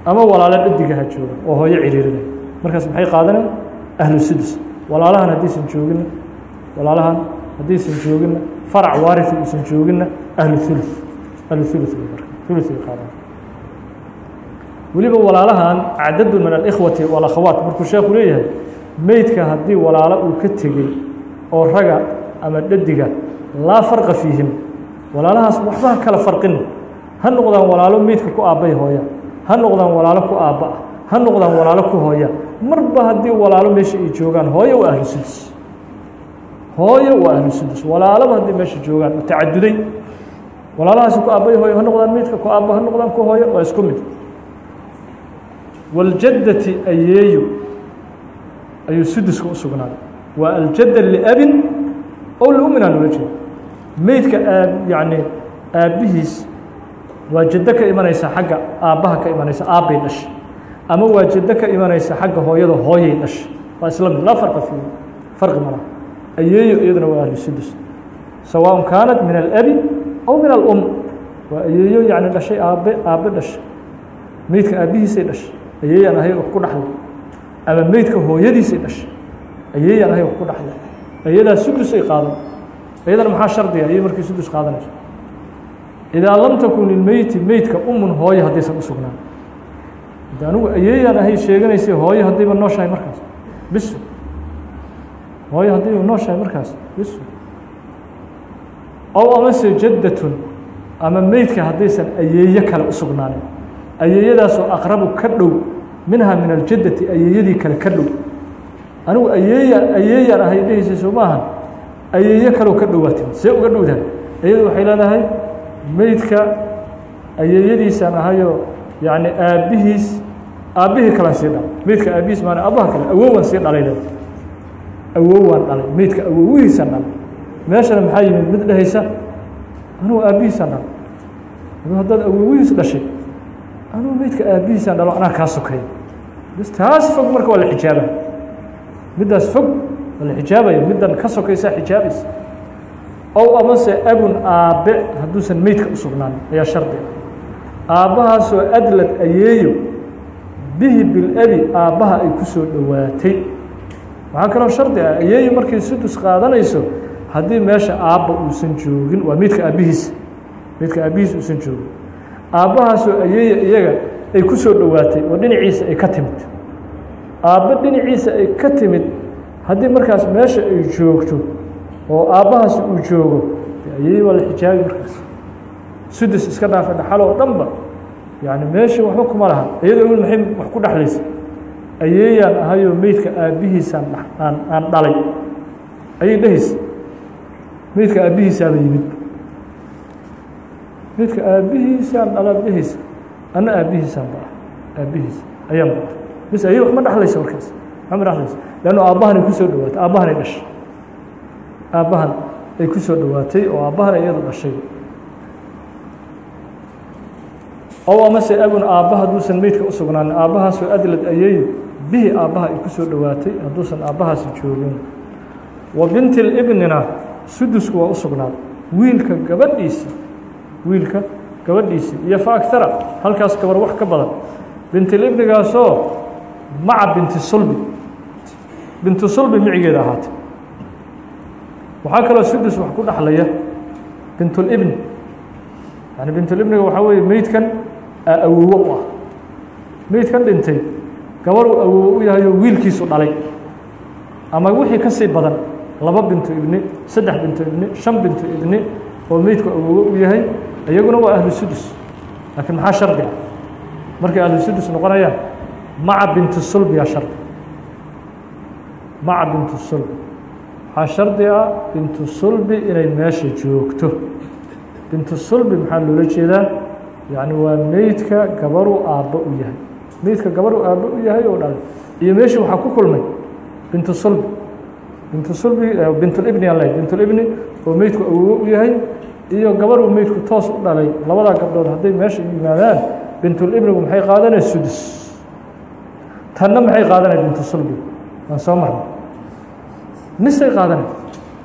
Ama walaalo dhadigaha jooga oo hooyo ciriirinaya markaas maxay qaadanay? Ahlu sudus walaalahan haddaysan jooginna walaalahan haddaysan jooginna farac waarisi uusan jooginna ahlu ulu ahlu ulu marka uluay qaadan weliba walaalahan cadadu min alikhwati walakhawaat markuu sheekhu leeyahay meydka haddii walaalo uu ka tegey oo raga ama dhadiga laa farqa fiihim. Walaalahaas waxba ha kala farqin. Ha noqdaan walaalo meydka ku aabbay hooya. Ha noqdaan walaalo ku aabba. Ah ha noqdaan walaalo ku hooya. Marba haddii walaalo meesha ay joogaan hooyo waa ahlu sudus hooyo waa ahlu sudus walaalaba haddii meesha joogaan oo tacaduday walaalahaasi ku aabbay hooyo ha noqdaan meydka ku aabba ha noqdaan ku hooyo waa isku mid. Waljadati ayeeyo ayuu suduska u sugnaaday. Waa aljadda liabin ow liumin aan ula jeeda meydka aab yacni aabbihiis waa jaddo ka imanaysa xagga aabbaha ka imanaysa aabbay dhashay. Ama waa jaddo ka imanaysa xagga hooyada hooyay dhashay. Waa isla laa farqa fiihi farqi ma laha. Ayeeyo iyaduna waa ahlu sudus sawaaء kaanat min alabi aw min alum waa ayeeyo yacni dhashay aabbe aabbe dhashay. Meydka aabbihiisay dhashay. Ayeeyaan ahay ku dhaxlay ama meydka hooyadiisay dhashay. Ayeeyaan ahay ku dhaxlay. Ayadaa sudus ay qaadan. Ayadana maxaa shardiga ayay markii sudus qaadanayso idaa lam takun lilmeyti meydka umun hooyo haddaysan u sugnaan. De anigu ayeeyaan ahay sheeganaysay hooyo haddayba nooshahay markaas. Biso hooyo haddayba nooshahay markaas. Biso ow amase jaddatun ama meydka haddaysan ayeeyo kale u sugnaanin. Ayeeyadaasoo aqrabu ka dhow minhaa min aljaddati ayeeyadii kale ka dhow. Anigu ayeeyaan ayeeyaan ahay dhehaysay soo maaha. Ayeeyo kaleo ka dhowaatin. See uga dhowdahay ayadu waxay leedahay meydka ayeeyadiisaan ahayoo yacni aabbihiis aabbihii kalan sii dhalay. Meydka aabbihiis maana aabbaha kale awowaan sii dhalay leedahay awowaan dhalay. Meydka awowihiisaan dhalay. Meeshana maxaa yimid? Mid dhehaysa? Anugu aabbihiisaan dhalay. Haddaad awowihiis dhashay anugu meydka aabbihiisaan dhalo anaa kaa sokeeya bas taas fog marka waa la xijaabaya middaas fog waa la xijaabaya middan ka sokaysaa xijaabaysa ow amase abun aabbe hadduusan meydka u sugnaan ayaa shardi. Ah aabbahaasoo adlad ayeeyo bihi bilabi aabbaha ay ku soo dhowaatay waxaa kaloo shardi ah ayeeyo markay sudus qaadanayso haddii meesha aabba uusan joogin waa meydka aabbihiisa meydka aabbihiisa uusan joogin aabbahaasoo ayeeya iyaga ay ku soo dhowaatay oo dhinaciisa ay ka timid. Aabbe dhinaciisa ay ka timid haddii markaas meesha ay joogto oo aabbahaas uu joogo ayeey waa la xijaabi markaas. Sudus iska dhaafa dhaxal oo dhanba yani meeshii waxba kuma laha iyadoo wil maxay wax ku dhexlaysa ayeeyaan ahayoo meydka aabbihiisaan aan aan dhalay. Ayay dhehaysa meydka aabbihiisaaba yimid meydka aabbihiisaan dhalaa dhehaysa anna aabbihiisaan ba aabbihiisa ayaa muuqata bis ayay wax ma dhexlaysa markaas ma dhexlaysa leanno aabbahan ay ku soo dhawaatay aabbahan ay dhashay. Aabbahan ay ku soo dhawaatay oo aabbahan iyadu dhashay. Ow amase abun aabba hadduusan meydka u sugnaanin aabbahaasoo adlad ayay bihi aabbaha ay ku soo dhowaatay hadduusan aabbahaasi joogin. Wa binti libnina sudusku waa u wiilka gabadhiisi wiilka gabadhiisii iyo fa agtara halkaas gabar wax ka badan. Bintilibnigaasoo maca binti sulbi. Bintu sulbi micigeeda ahaatay. Waxaa kaloo sudus wax ku dhexlaya bintulibni yani bintulibniga waxaa weeye meydkan awowo u ah. Meydkan dhintay gabar uu awowo u yahayoo wiilkiisu dhalay. Ama wixii ka badan laba bintu ibni saddex bintu ibni shan bintu ibni oo meydku awowo u yahay iyaguna waa ahlu sudus. Laakiin maxaa shardi ah markay ahlu sudus noqonayaan maca binti sulbiyaa shardi maca bintu sulbi. Waxaa shardi ah bintu sulbi inay meesha joogto. Bintu sulbi maxaa loola jeedaa? Yacni waa meydka gabaruu aabbo u yahay. Meydka gabaruu aabbo u yahay oo dhalay iyo meeshii waxaa ku kulmay bintu sulbi. Bintu sulbi bintulibni aan lehay. Bintulibni oo meydku awowo u yahay iyo gabaruu meydku toos u dhalay labadaa gabdhood hadday meesha yimaadaan bintulibnigu maxay qaadanaya sudus. Tanna maxay qaadanaya bintu sulbi? Soo marnay. Nisay qaadanay.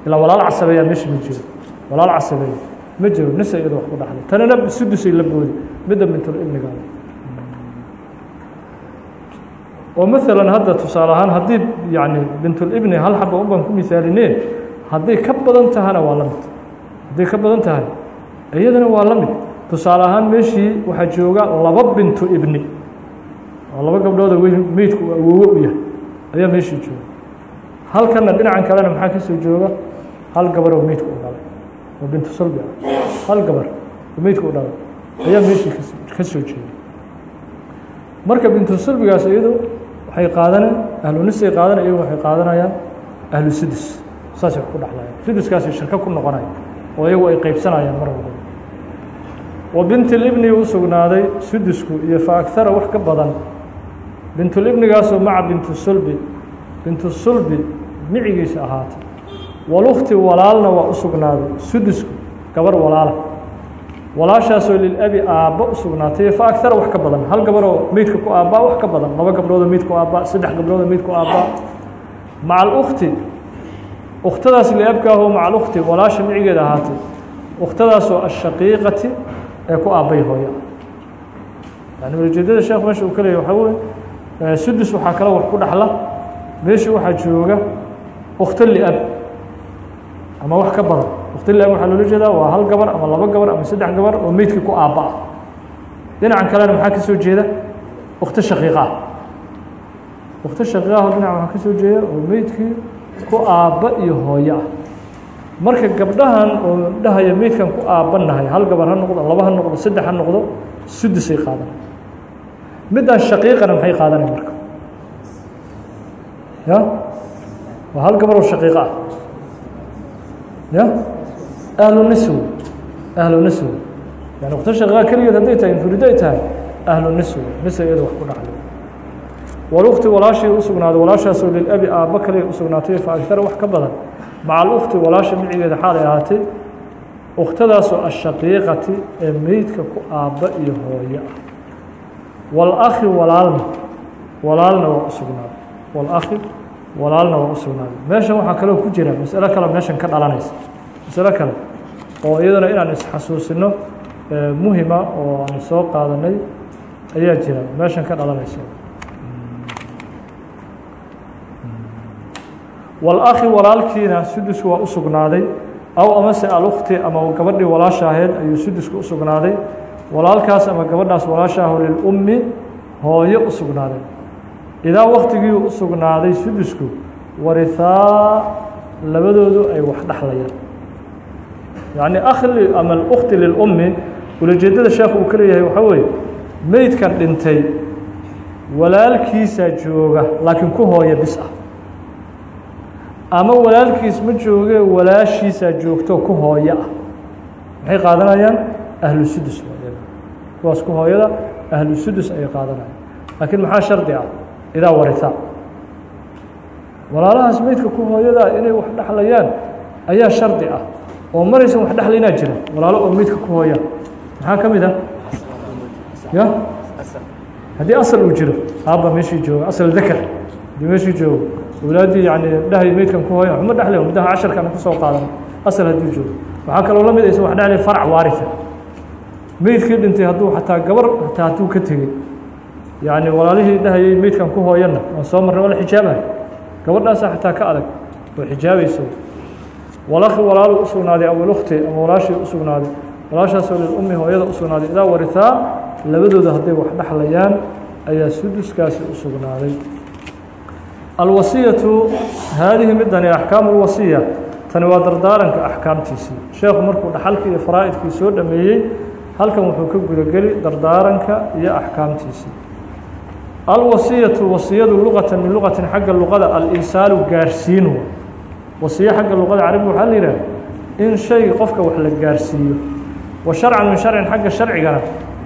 Ilaa walaal casabeeyaa meesha ma jiro. Walaal casabeeya. Ma jiro. Nisa iyado wax ku dhaxlay. Tanana sudusay la boodi midda bintulibniga oo maalan hadda tusaale ahaan haddii yacni bintulibni hal xaba baan ku misaalinee hadday ka badan tahana waa la mid hadday ka badan tahay. Iyadana waa la mid. Tusaale ahaan meeshii waxaa jooga laba bintu ibni. Oo laba gabdhooda w meydku awowo u yahay. Ayaa meeshii jooga. Halkanna dhinacan kalena maxaa ka soo jooga? Hal gabar oo meydku u dhalay. Oo bintu sulbi ah hal gabar oo meydku u dhalay. Ayaa meeshii ka soo jeeda marka bintu sulbigaas iyadu waxay qaadaneen ahlu nisay qaadanay iyagu waxay qaadanayaan ahlu sudus saasay ku dhexlayaan suduskaasay shirko ku noqonaya oo iyagu ay qeybsanayaan mar walba. Wa bintilibni u sugnaaday sudusku iyo fa agara wax ka badan. Bintulibnigaasoo maca bintu sulbi bintu sulbi micigiisa ahaatay. Walukti walaalna waa u sugnaaday sudusku gabar walaala. Walaashaasoo lilabi aabba u sugnaatay fa agara wax ka badan. Hal gabaroo meydka ku aabbaa wax ka badan. Laba gabdhoodoo meyd ku aabbaa saddex gabdhoodoo meyd ku aabbaa maca alukti ukhtadaas liabkaahoo maca alukti walaasha micigeeda ahaatay ukhtadaasoo ashaqiiqati ee ku aabbay hooya yani ujeedada sheekh meesha uu ka leeyay waxaa weye sudus waxaa kale wax ku dhaxla. Meeshii waxaa jooga ukhto liab ama wax ka badan. Ukhto liab waxaa loola jeedaa waa hal gabar ama laba gabar ama saddex gabar oo meydkii ku aabba. Ah dhinacan kalena maxaa ka soo jeeda? Ukhto shaqiiqa ukhto shaqiiqaho dhinac waxaa ka soo jeeda oo meydkii ku aabba iyo hooyo ah. Marka gabdhahan oo dhahaya meydkan ku aabbanahay hal gabar ha noqdo laba ha noqdo saddex ha noqdo sudusay qaadan. Midaan shaqiiqana maxay qaadanay marka? Ya? Waa hal gabar oo shaqiiqo ah. Ya? Ahlu nisw ahlu nisw yani ukhto shaqiiqa keligeed hadday tahay infurido ay tahay ahlu nisw nis iyada wax ku dhaxlay walukti walaashii u sugnaaday walaashaasoo lilabi aabba kaliya u sugnaatay fa agtara wax ka badan. Maca alukti walaasha micigeeda xaalay ahaatay ukhtadaasoo ashaqiiqati ee meydka ku aabba iyo hooyo ah. Walakhi walaalna walaalna waa u sugnaaday walakhi walaalna waa u sugnaaday meeshan waxaa kaloo ku jira masalo kale meeshan ka dhalanaysa. Masalo kale oo iyadana inaan isxasuusino muhima oo aan soo qaadanay ayaa jira meeshan ka dhalanaysa walakhi walaalkiina sudusku waa u sugnaaday aw amase alukti ama gabadhii walaasha ahayd ayuu sudusku u sugnaaday walaalkaas ama gabadhaas walaashaahu lilummi hooyo u sugnaaday. Idaa waktigiiu u sugnaaday sudusku warihaa labadoodu ay wax dhexlayaan yacni akhli ama alukti lilummi ulajeedada sheekhu uu ka leeyahay waxaa weeye meydkan dhintay walaalkiisaa jooga laakiin ku hooya bis ah ama walaalkiis ma joogee walaashiisaa joogto ku hooyo ah. Maxay qaadanayaan? Ahlu sudus kuwaas ku hooyada ahlu sudus ayay qaadanayaan. Laakiin maxaa shardi ah? Idaa warita walaalahaas meydka ku hooyadaa inay wax dhexlayaan ayaa shardi ah. Oo maraysan wax dhexlaynaa jira. Walaalo oo meydka ku hooya. Maxaa ka mid ah? Ya? Haddii asal uu jiro aabba meeshii jooga. Asal dakar haddii meeshii joogo awlaaddii yani dhahay meydkan ku hooya waxma dhexlay muddaha casharka aan ku soo qaadan. Asal haddii joogo waxaa kaloo la mid aysa wax dhexlay farac waarisa meydkii dhintay hadduu xataa gabar hataa hadduu ka tegey yacni walaalihii dhahayay meydkan ku hooyanna waan soo marray wala xijaabahay gabadhaasa xataa ka adag oo xijaabayso. Walakhi walaalu u sugnaaday ama walaashii u walaashaasoo lilummi hooyada u idaa waritaa labadooda hadday wax dhexlayaan ayaa suduskaasi u alwasiyatu haadihi midani axkaamu lwasiya tani waa dardaaranka axkaamtiisii sheekhu markuu dhaxalkii iyo faraa'idkii soo dhameeyey halkan wuxuu ka gudageli dardaaranka iyo axkaamtiisii alwasiyatu wasiyadu luqatan min luqatin xagga luqada aliisaalu gaarsiin wa wasiyo xagga luqada carabiga waxaa la yidhaha in shay qofka wax la gaarsiiyo. Wa sharcan min sharcin xagga sharcigana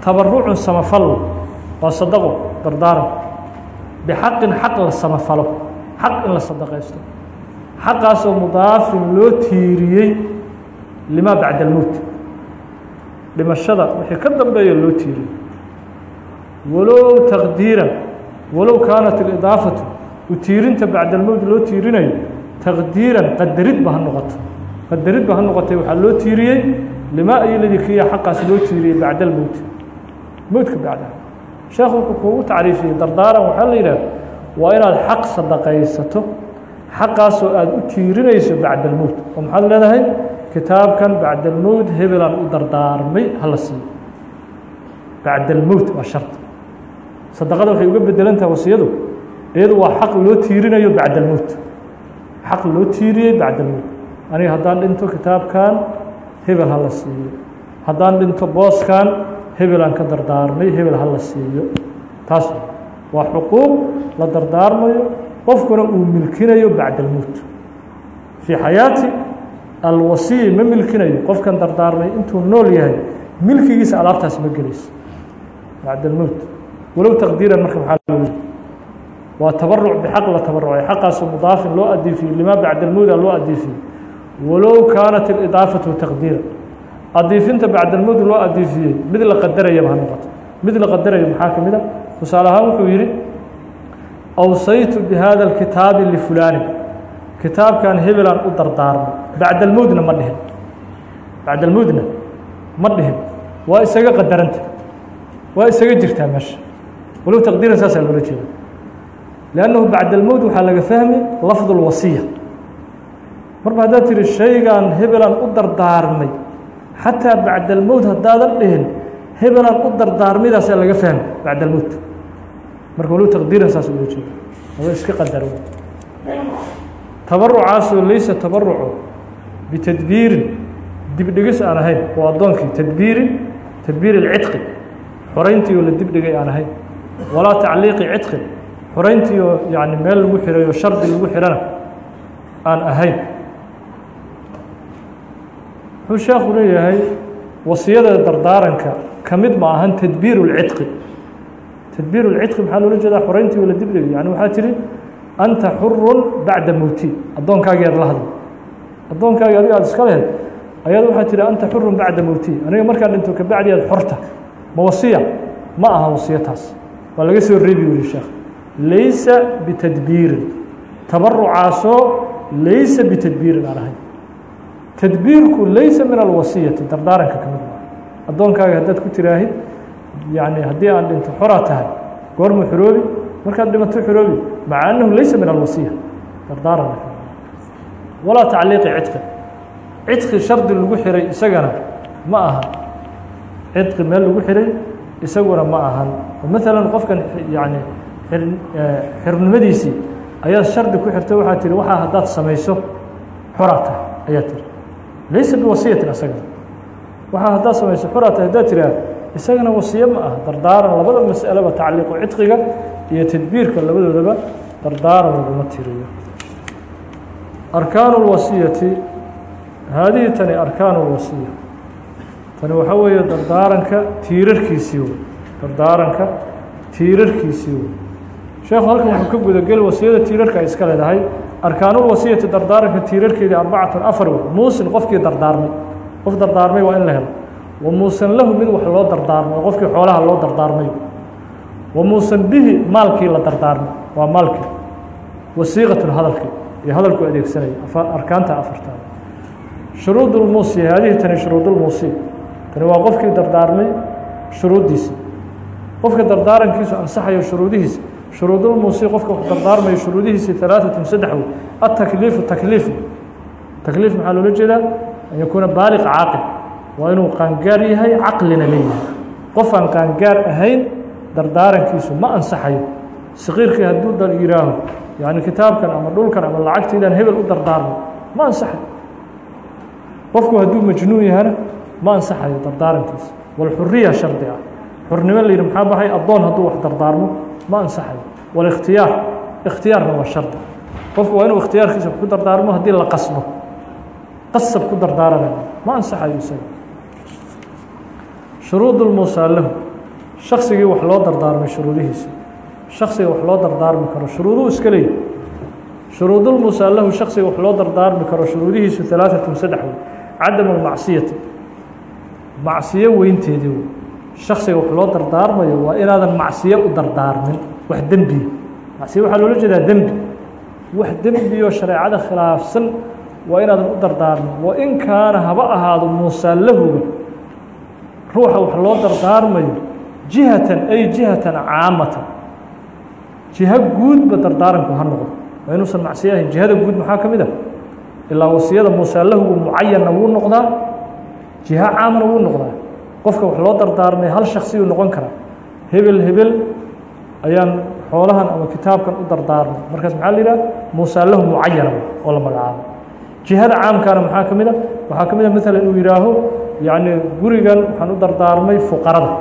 tabarucun samafal waa sadaqo dardaaran bixaqin xaq la samafalo xaq in la sadaqaysto xaqaasoo mudaafin loo tiiriyey limaa bacda almowt dhimashada wixii ka dambeeya loo tiiriyey walow taqdiiran walow kaanat alidaafatu u tiirinta bacda almowt loo tiirinayo taqdiiran qadaridba ha noqoto qadaridba ha noqotay waxaa loo tiiriyey limaa ayoladii kiya xaqaas loo tiiriyey bacda almowt mowtka bacdaha sheekhu wuxuu kuugu tacriifiyey dardaaran waxaa la yidhaah waa inaad xaq sadaqaysato xaqaasoo aada u tiirinayso bacda almowt oo maxaad leedahay? Kitaabkan bacda almowt hebelaan u dardaarmay hala siiyo. Bacda almowt waa shart. Sadaqada waxay uga bedelan tahay wasiyadu iyadu waa xaq loo tiirinayo bacda almowt xaq loo tiiriyey bacda almowt aniga haddaan dhinto kitaabkan hebel hala siiyo. Haddaan dhinto booskan hebelaan ka dardaarmay hebel hala siiyo. Taas waa xuquuq la dardaarmayo qofkuna uu milkinayo bacda almowt fii xayaati alwasiyi ma milkinayo qofkan dardaarmay intuu nool yahay milkigiisa alaabtaas ma gelayso. Bacda almowt walow taqdiiran marka maxaa loo yiri waa tabaruc bixaq la tabarucay xaqaasu mudaafin loo adiifiyey limaa bacda almowda loo adiifiyey walow kaanat alidaafatu taqdiira adiifinta bacda almowd loo adiifiyey mid la qadarayaba ha noqoto. Mid la qadarayo maxaa ka mid a? Tusaale ahaan wuxuu yidhi awsaytu bihada alkitaabi lifulaani kitaabkan hebelaan u dardaarmay bacda almowdna ma dhihin. Bacda almowdna ma dhihin. Waa isaga qadaranta. Waa isaga jirtaa meesha. Walow taqdiiran saasaa loola jeeda liannahu bacda almowd waxaa laga fahmi lafdu lwasiya marba haddaad tihi shaygaan hebelaan u dardaarmay xataa bacda almowt haddaadan dhihin hebelaan u dardaarmidaasaa laga fahmi bacda almowt marka walow taqdiiran saas loola jeeda waa iska qadar tabarucaasoo laysa tabaruco bitadbiirin dibdhigis aan ahayn oo addoonkii tadbiirin tadbiir ilcidqi xorayntii oo la dibdhigay aan ahayn. Walaa tacliiqi cidqin xorayntii oo yani meel lagu xiray oo shardi lagu xirana aan ahayn wuxuu sheekhu leeyahay wasiyada dardaaranka ka mid ma ahan tadbiir اlcidqi tadbiir اlcidqi maxaa loola jeedaa? Xorayntii oo la dibdhigay yani waxaa tihi anta xurun bacda mowti addoonkaagii aad la hadlay addoonkaagii adiga aad iska lehed ayaad waxaa tihi anta xurun bacda mowti aniga markaan dhinto kabacdi aad xorta ma wasiya? Ma aha wasiyo taas waa laga soo reebi wuri sheekh. Laysa bitadbiirin. Tabarucaasoo laysa bitadbiirin aan ahayn tadbiirku laysa min alwasiyati dardaaranka ka mid maa addoonkaaga haddaad ku tiraahid yani haddii aan dhinto xoraa tahay goormuu xoroobi markaad dhimato xoroobi maca annahu laysa min alwasiya dardaaran walaa tacliiqi cidqi. Cidqi shardi lagu xiray isagana ma aha cidqi meel lagu xiray isaguna ma ahan. Maalan qofkan yani xirnimadiisii ayaad shardi ku xirtay waxaa tihi waxaa haddaad samayso xoraa tahay ayaa tiri laysa biwasiyatin isagana waxaa haddaad samayso xoraa tahay haddaad tiraa isagana wasiye ma ah dardaaran labada mas'aleba tacliiqu cidqiga iyo tadbiirka labadoodaba dardaaran laguma tiriyo arkaanu اlwasiyati haadihi tani arkaanu اlwasiya tani waxaa weeye dardaaranka tiirarkiisii wey dardaaranka tiirarkiisii wey sheekhu halkan wuxuu ka gudageli wasiyada tiirarka ay iska leedahay arkaanulwasiyati dardaaranka tiirarkeedii arbacatan afar wey muusin qofkii dardaarmay qof dardaarmay waa in la helo. Wa muusan lahu mid wax loo dardaarmay oo qofkii xoolaha loo dardaarmay. Wa muusan bihi maalkii la dardaarmay waa maalkii. Wasiiqatun hadalkii iyo hadalku adeegsanaya arkaanta afartaa shuruud lmuusi haadihi tani shuruudulmuusi tani waa qofkii dardaarmay shuruuddiisa. Qofka dardaarankiisu ansaxayo shuruudihiisa shuruudulmuusi qofka dardaarmayo shuruudihiisi alaaatun saddex wey atakliifu takliif takliif maxaa loola jeedaa? An yakuuna baaliq caaqil waa inuu qaangaar yahay caqlina leeyahay qof aan qaangaar ahayn dardaarankiisu ma ansaxayo. Saqiirkii hadduu dal yihaaho kitaabkan ama dhulkan ama lacagtaydaan hebel u dardaarmo ma ansaxayo. Qofku hadduu majnuun yahana ma ansaxayo dardaarankiisa. Walxuriya shardi ah xurnimo la yidhi maxaa baxay? Addoon hadduu wax dardaarmo ma ansaxayo walikhtiyaar ikhtiyaarna waa shardi. Qofku waa inuu ikhtiyaarkiisa ku dardaarmo haddii la qasbo. Qasab ku dardaaranayo ma ansaxayo isaga. Shuruud lmuusaa lahu shaksigii wax loo dardaarmay shuruudihiisa. Shaksiga wax loo dardaarmi karo shuruuduu iska leeyahy shuruudulmuusaa lahu shaksiga wax loo dardaarmi karo shuruudihiisu alaaatun saddex wey cadamu lmacsiyati macsiyo weynteedii wey shaksiga wax loo dardaarmayo waa inaadan macsiyo u dardaarmin wax dembiya macsiyo waxaa loola jeedaa dembi. Wax dembiyo shareecada khilaafsan waa inaadan u dardaarmin. Wa in kaana haba ahaado muusaa lahuga ruuxa wax loo dardaarmayo jihatan ay jihatan caamatan. Jiho guudba dardaaranku ha noqdo. Waa inuusan macsiyo ahayn. Jihada guud maxaa ka mid ah? Ilaa wasiyada muusaa lahugu mucayanna wuu noqdaa. Jiho caamna wuu noqdaa qofka wax loo dardaarmay hal shaksiyuu noqon karaa. Hebel hebel ayaan xoolahan ama kitaabkan u dardaarmay. Markaas maxaa la yidhaha muusaa mucayana oo la magacaabo. Jihada caamkaana maxaa ka mid a waxaa ka mid a maalan inuu yihaaho yacni gurigan waxaan u dardaarmay fuqarada.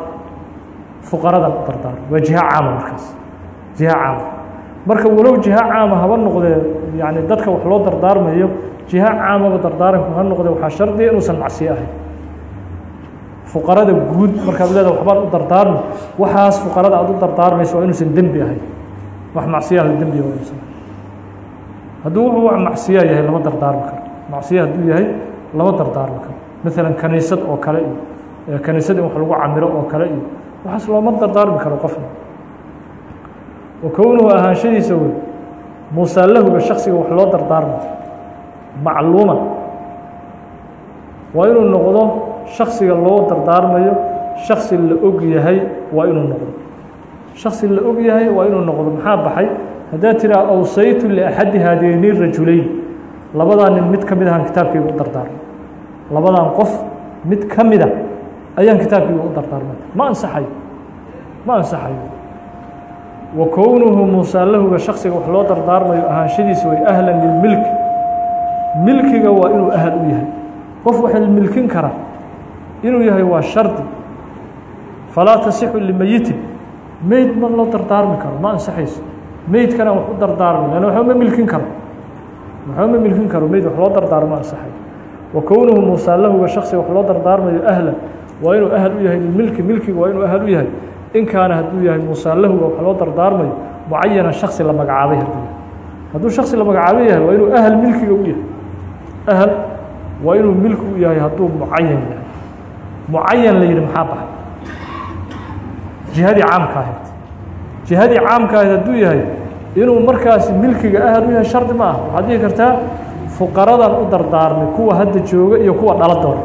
Fuqaradan u waa jiho caama markaas. Jiho caama marka walow jiho caama haba noqdee yani dadka wax loo dardaarmayo jiho caamaba dardaaranku ha noqdee waxaa shardiya inuusan macsiyo ahayn fuqarada guud markaad leeda waxbaad u dardaarmi. Waxaas fuqarada aad u dardaarmayso waa inuusan dembi ahayn. Wax macsiyaha dembiga waa inuusan. Hadduu wuxuu wax macsiya yahay lama dardaarmi karo. Macsiya hadduu yahay lama dardaarmi karo. Maalan kaniisad oo kale iyo kaniisad wax lagu camiro oo kale iyo waxaas looma dardaarmi karo qofna. Wa kownuhu ahaanshadiisa wey muusaa lahuga shaksiga wax loo dardaarmay macluuma. Waa inuu noqdo shaksiga loo dardaarmayo shaksi la og yahay waa inuu noqdo. Shaksi la og yahay waa inuu noqdo maxaa baxay? Haddaad tiraa awsaytu liaxadi haadeyni rajulayn. Labadaa nin mid ka mid ahaan kitaabkayga u dardaarmay. Labadan qof mid ka mida ayaan kitaabkayga u dardaarmay. Ma ansaxayo ma ansaxayo wa kownuhu muusaa lahuga shaksiga wax loo dardaarmayo ahaanshadiisa way ahlan lilmilki milkiga waa inuu ahal u yahay. Qof waxa milkin kara inuu yahay waa shardi falaa tasixu limeyitin meyd ma loo dardaarmi karo ma ansaxayso meydkana wax u dardaarmi lanna waxba ma milkin karo. Waxba ma milkin karo meyd wax loo dardaarmo ansaxay wa kownuhu muusaa lahuga shaksiga wax loo dardaarmayo ahlan. Waa inuu ahal u yahay lilmilki milkiga waa inuu ahal u yahay. In hadduu yahay muusaa wax loo dardaarmayo mucayanan shaksi la magacaabay hadduu hadduu shaksi la magacaabay yahay waa inuu ahal milkiga u yahay. Ahal waa inuu milki u yahay hadduu mucayan yahay mucayan la yidhi maxaa baxay? Jihadii caamka ahayd. Jihadii caamka ahayd hadduu yahay inuu markaasi milkiga ahal u yahay shardi ma ah waxaad dhihi kartaa fuqaradan u dardaarmay kuwa hadda jooga iyo kuwa dhala doona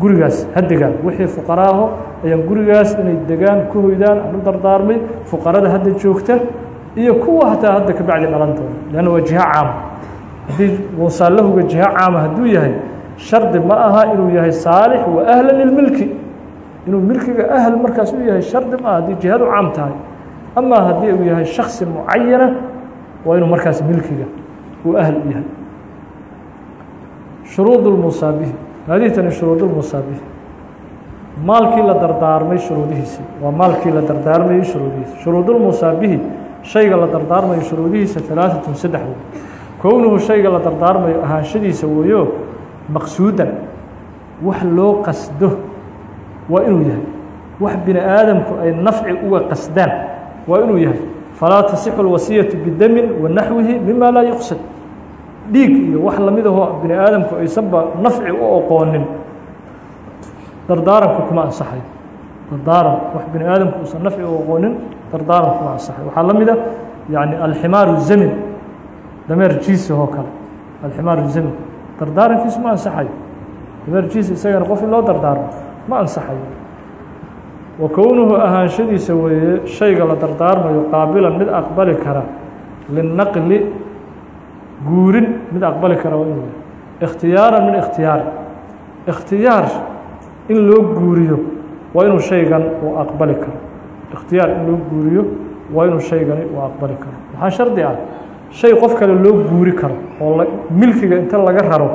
gurigaas ha wixii fuqaraaho ayaan gurigaas inay degaan ku hoydaan aan u dardaarmay fuqarada hadda joogta iyo kuwa hataa hadda ka dhalan doona leanna waa jiho caama haddii musaalahuga jiho caama hadduu yahay shardi ma aha inuu yahay saalix wa ahla lilmilki inuu milkiga ahl markaas u yahay shardi ma aha haddii jihadu caam tahay. Amaa haddii uu yahay shaksi mucayana waa inuu markaas milkiga uu ahl u yahay. Shuruud lmusaabihi haadihi tani shuruud lmusaabihi maalkii la dardaarmay shuruudihiisi waa maalkii la dardaarmayey shuruudihiisa. Shuruudulmusaabihi shayga la dardaarmayo shuruudihiisa alaaatun saddex wey kownuhu shayga la dardaarmayo ahaanshadiisa weeyo maqsuudan wax loo qasdo waa inuu yahay. Wax bini aadamku ay nafci uga qasdaan waa inuu yahay. Falaa tasixu اlwasiyaةu bidamin wa mima laa yuqsad dhiig iyo wax la mid ahoo bini aadamku aysanba nafci u oqoonin dardaaranku kuma ansaxayo dardaaran wax bini aadamku uusan nafci u oqoonin dardaaran kuma ansaxayo waxaa la mida yani alximaaru zamin dameer jiisi oo kale. Alximaaru zamin dardaarankiisu ma ansaxayo dameer jiisi isagana qof in loo dardaarmo ma ansaxayo wa kownuhu ahaanshadiisa weeye shayga la dardaarmayo qaabilan mid aqbali kara linaqli guurin mid aqbali kara waa inuu ikhtiyaaran min ikhtiyaari ikhtiyaar in loo guuriyo waa inuu shaygan uu aqbali karo. Ikhtiyaar in loo guuriyo waa inuu shaygani uu aqbali karo. Waxaa shardi ah shay qof kale loo guuri karo oo milkiga inta laga raro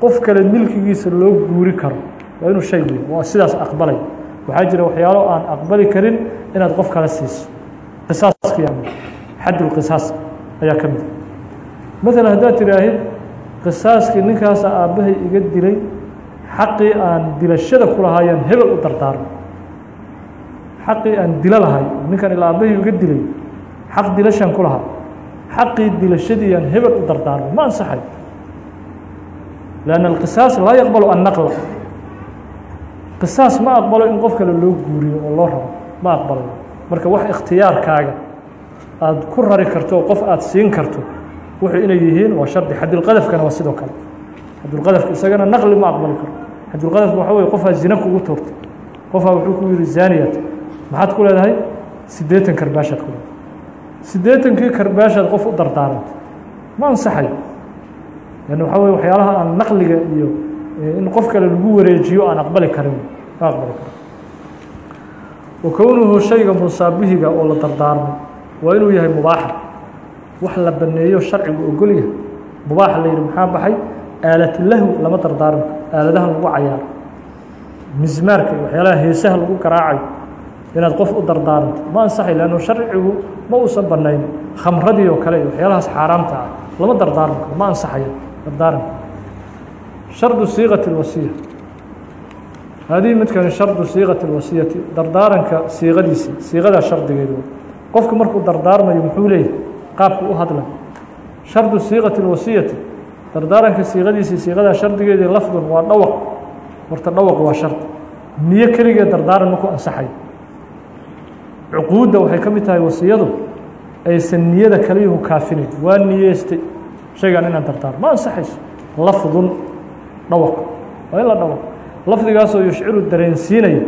qof kale milkigiisa loo guuri karo. Waa inuu shay weyn waa sidaas aqbalay. Waxaa jira waxyaalo aan aqbali karin inaad qof kale siiso. Qisaaskii ama xaddulqisaas ayaa ka mid maalan haddaad tidhaahid qisaaskii ninkaasa aabbahay iga dilay xaqii aan dilashada ku hebel u dardaarmo xaqii aan dilo lahay ninkan ilaa aabbahay iga dilay xaq dilashaan ku lahaa xaqii dilashadii aan hebel u dardaarmo ma ansaxay لأن الqisaas laa yaqbalo الnaqla qisaas ma aqbalo in qof kale loo guuriyo oo loo rabo ma aqbalayo marka wax ikhtiyaarkaaga aad ku rari karto oo qof aad siin karto wuxuu inay yihiin waa shardi xadulqadafkana waa sidoo kale xadulqadafka isagana naqli ma aqbali karo xadulqadafka waxa weye qofaa zina kugu tuurtay qofaa wuxuu ku yihi zaniyat maxaad ku leedahay siddeetan karbaashaad ku leedahay siddeetankii karbaashaad qof u dardaarantay ma ansaxayo lan waxaa weye waxyaalaha aan naqliga iyo in qof kale lagu wareejiyo aan aqbali karin. Ma aqbali karo wa kownuhu shayga musaabihiga oo la dardaarmay waa inuu yahay mubaaxa wax la baneeyo sharcigu ogol yahay. Mubaaxa la yihi maxaa baxay? Aalad lahu lama dardaarmi. Aaladaha lagu cayaaro. Mismaarka iyo waxyaalaha heesaha lagu garaacayo inaad qof u dardaaranto ma ansaxay lannu sharcigu ma uusan banayn khamradii oo kale iyo waxyaalahaas xaaraamta ah lama dardaarmi karo ma ansaxayo dardaaranka shardu siiqati اlwasiya haadihi midkani shardu siiqati اlwasiyati dardaaranka siiqadiisa siiqadaa shardigeedu qofku markuu dardaarmayo muxuu leeyahay qaabku u hadlay shardu siiqati اlwasiyati dardaaranka siiqadiisa siiqadaa shardigeedii lafdun waa dhawaq horta dhawaq waa shardi niyo keligee dardaaran maku ansaxayo cuquudda waxay ka mid tahay wasiyadu aysan niyada kaliyuhu kaafinayn waa niyeystay. Shaygan inaan dardaarmo ma ansaxayso. Lafdun dhawaq. Waa in la dhawaq. Lafdigaasoo yushciru dareensiinaya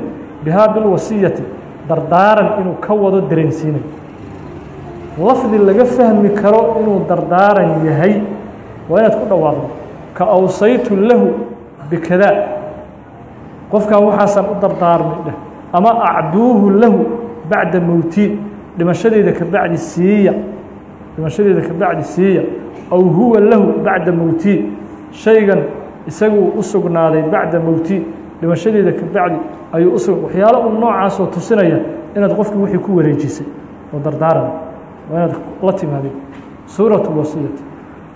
bihaa bilwasiyati dardaaran inuu ka wado dareensiinayo lafdi laga fahmi karo inuu dardaaran yahay. Waa inaad ku dhawaaqdo. Ka awsaytu lahu bikadaa qofkan waxaasaan u dardaarmay dheh. Ama acduuhu lahu bacda mowtii dhimashadeyda ka bacdi siiya dhimashadeyda ka bacdi siiya aw huwa lahu bacda mowtii shaygan isaguu u sugnaaday bacda mowtii dhimashadeeda ka bacdi ayuu usug waxyaalo un noocaasoo tusinaya inaad qofkii wixii ku wareejisay oo dardaaran waa inaad la timaadid. Suuratu wasiyati.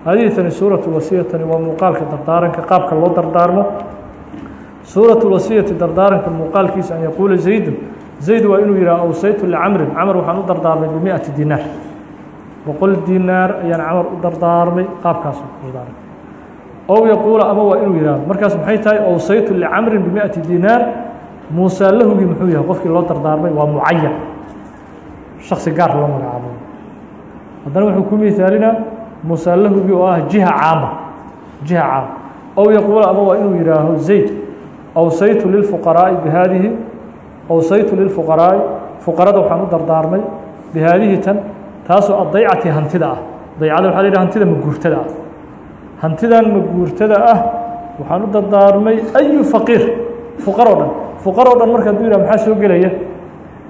Hadihii tani suuratu wasiyatani waa muuqaalka dardaaranka qaabka loo dardaarmo. Suuratu wasiyati dardaaranka muuqaalkiisa an yaquula zaydun zayd waa inuu yidhaha awsaytu licamrin camar waxaan u dardaarmay bimiati dinaar. Boqol dinaar ayaan camar u dardaarmay qaabkaasu dardaarmay. Ow yaquula ama waa inuu yihahdo markaas maxay tahay? Awsaytu licamrin bimiati dinaar muusaa lahugii muxuu yahay? Qofkii loo dardaarmay waa mucayan shaksi gaar loo magacaabo haddana wuxuu ku miisaalinaa muusaa lahugii oo ah jiha caama jiha caama. Ow yaquula ama waa inuu yihaaho zayd awsaytu lilfuqaraa'i bihaadihi awsaytu lilfuqaraa'i fuqarada waxaan u dardaarmay bihaadihi tan taasoo adaycati hantida ah. Daycada waxa la yidhaha hantida maguurtada ah. Hantidan maguurtada ah waxaan u dardaarmay ayu faqiir fuqar oo dhan. Fuqar oo dhan marka haduu yihah maxaa soo gelaya?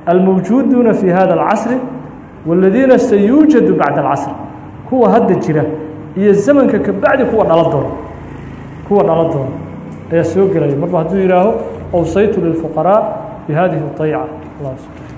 Almawjuuduuna fi hada alcasri wاladiina sayuujadu bacda alcasr kuwa hadda jira iyo zamanka ka bacdi kuwa dhala doona. Kuwa dhala doona ayaa soo gelaya. Marba hadduu yihaaho awsaytu lilfuqaraaء bihadihi الطayca allah subحana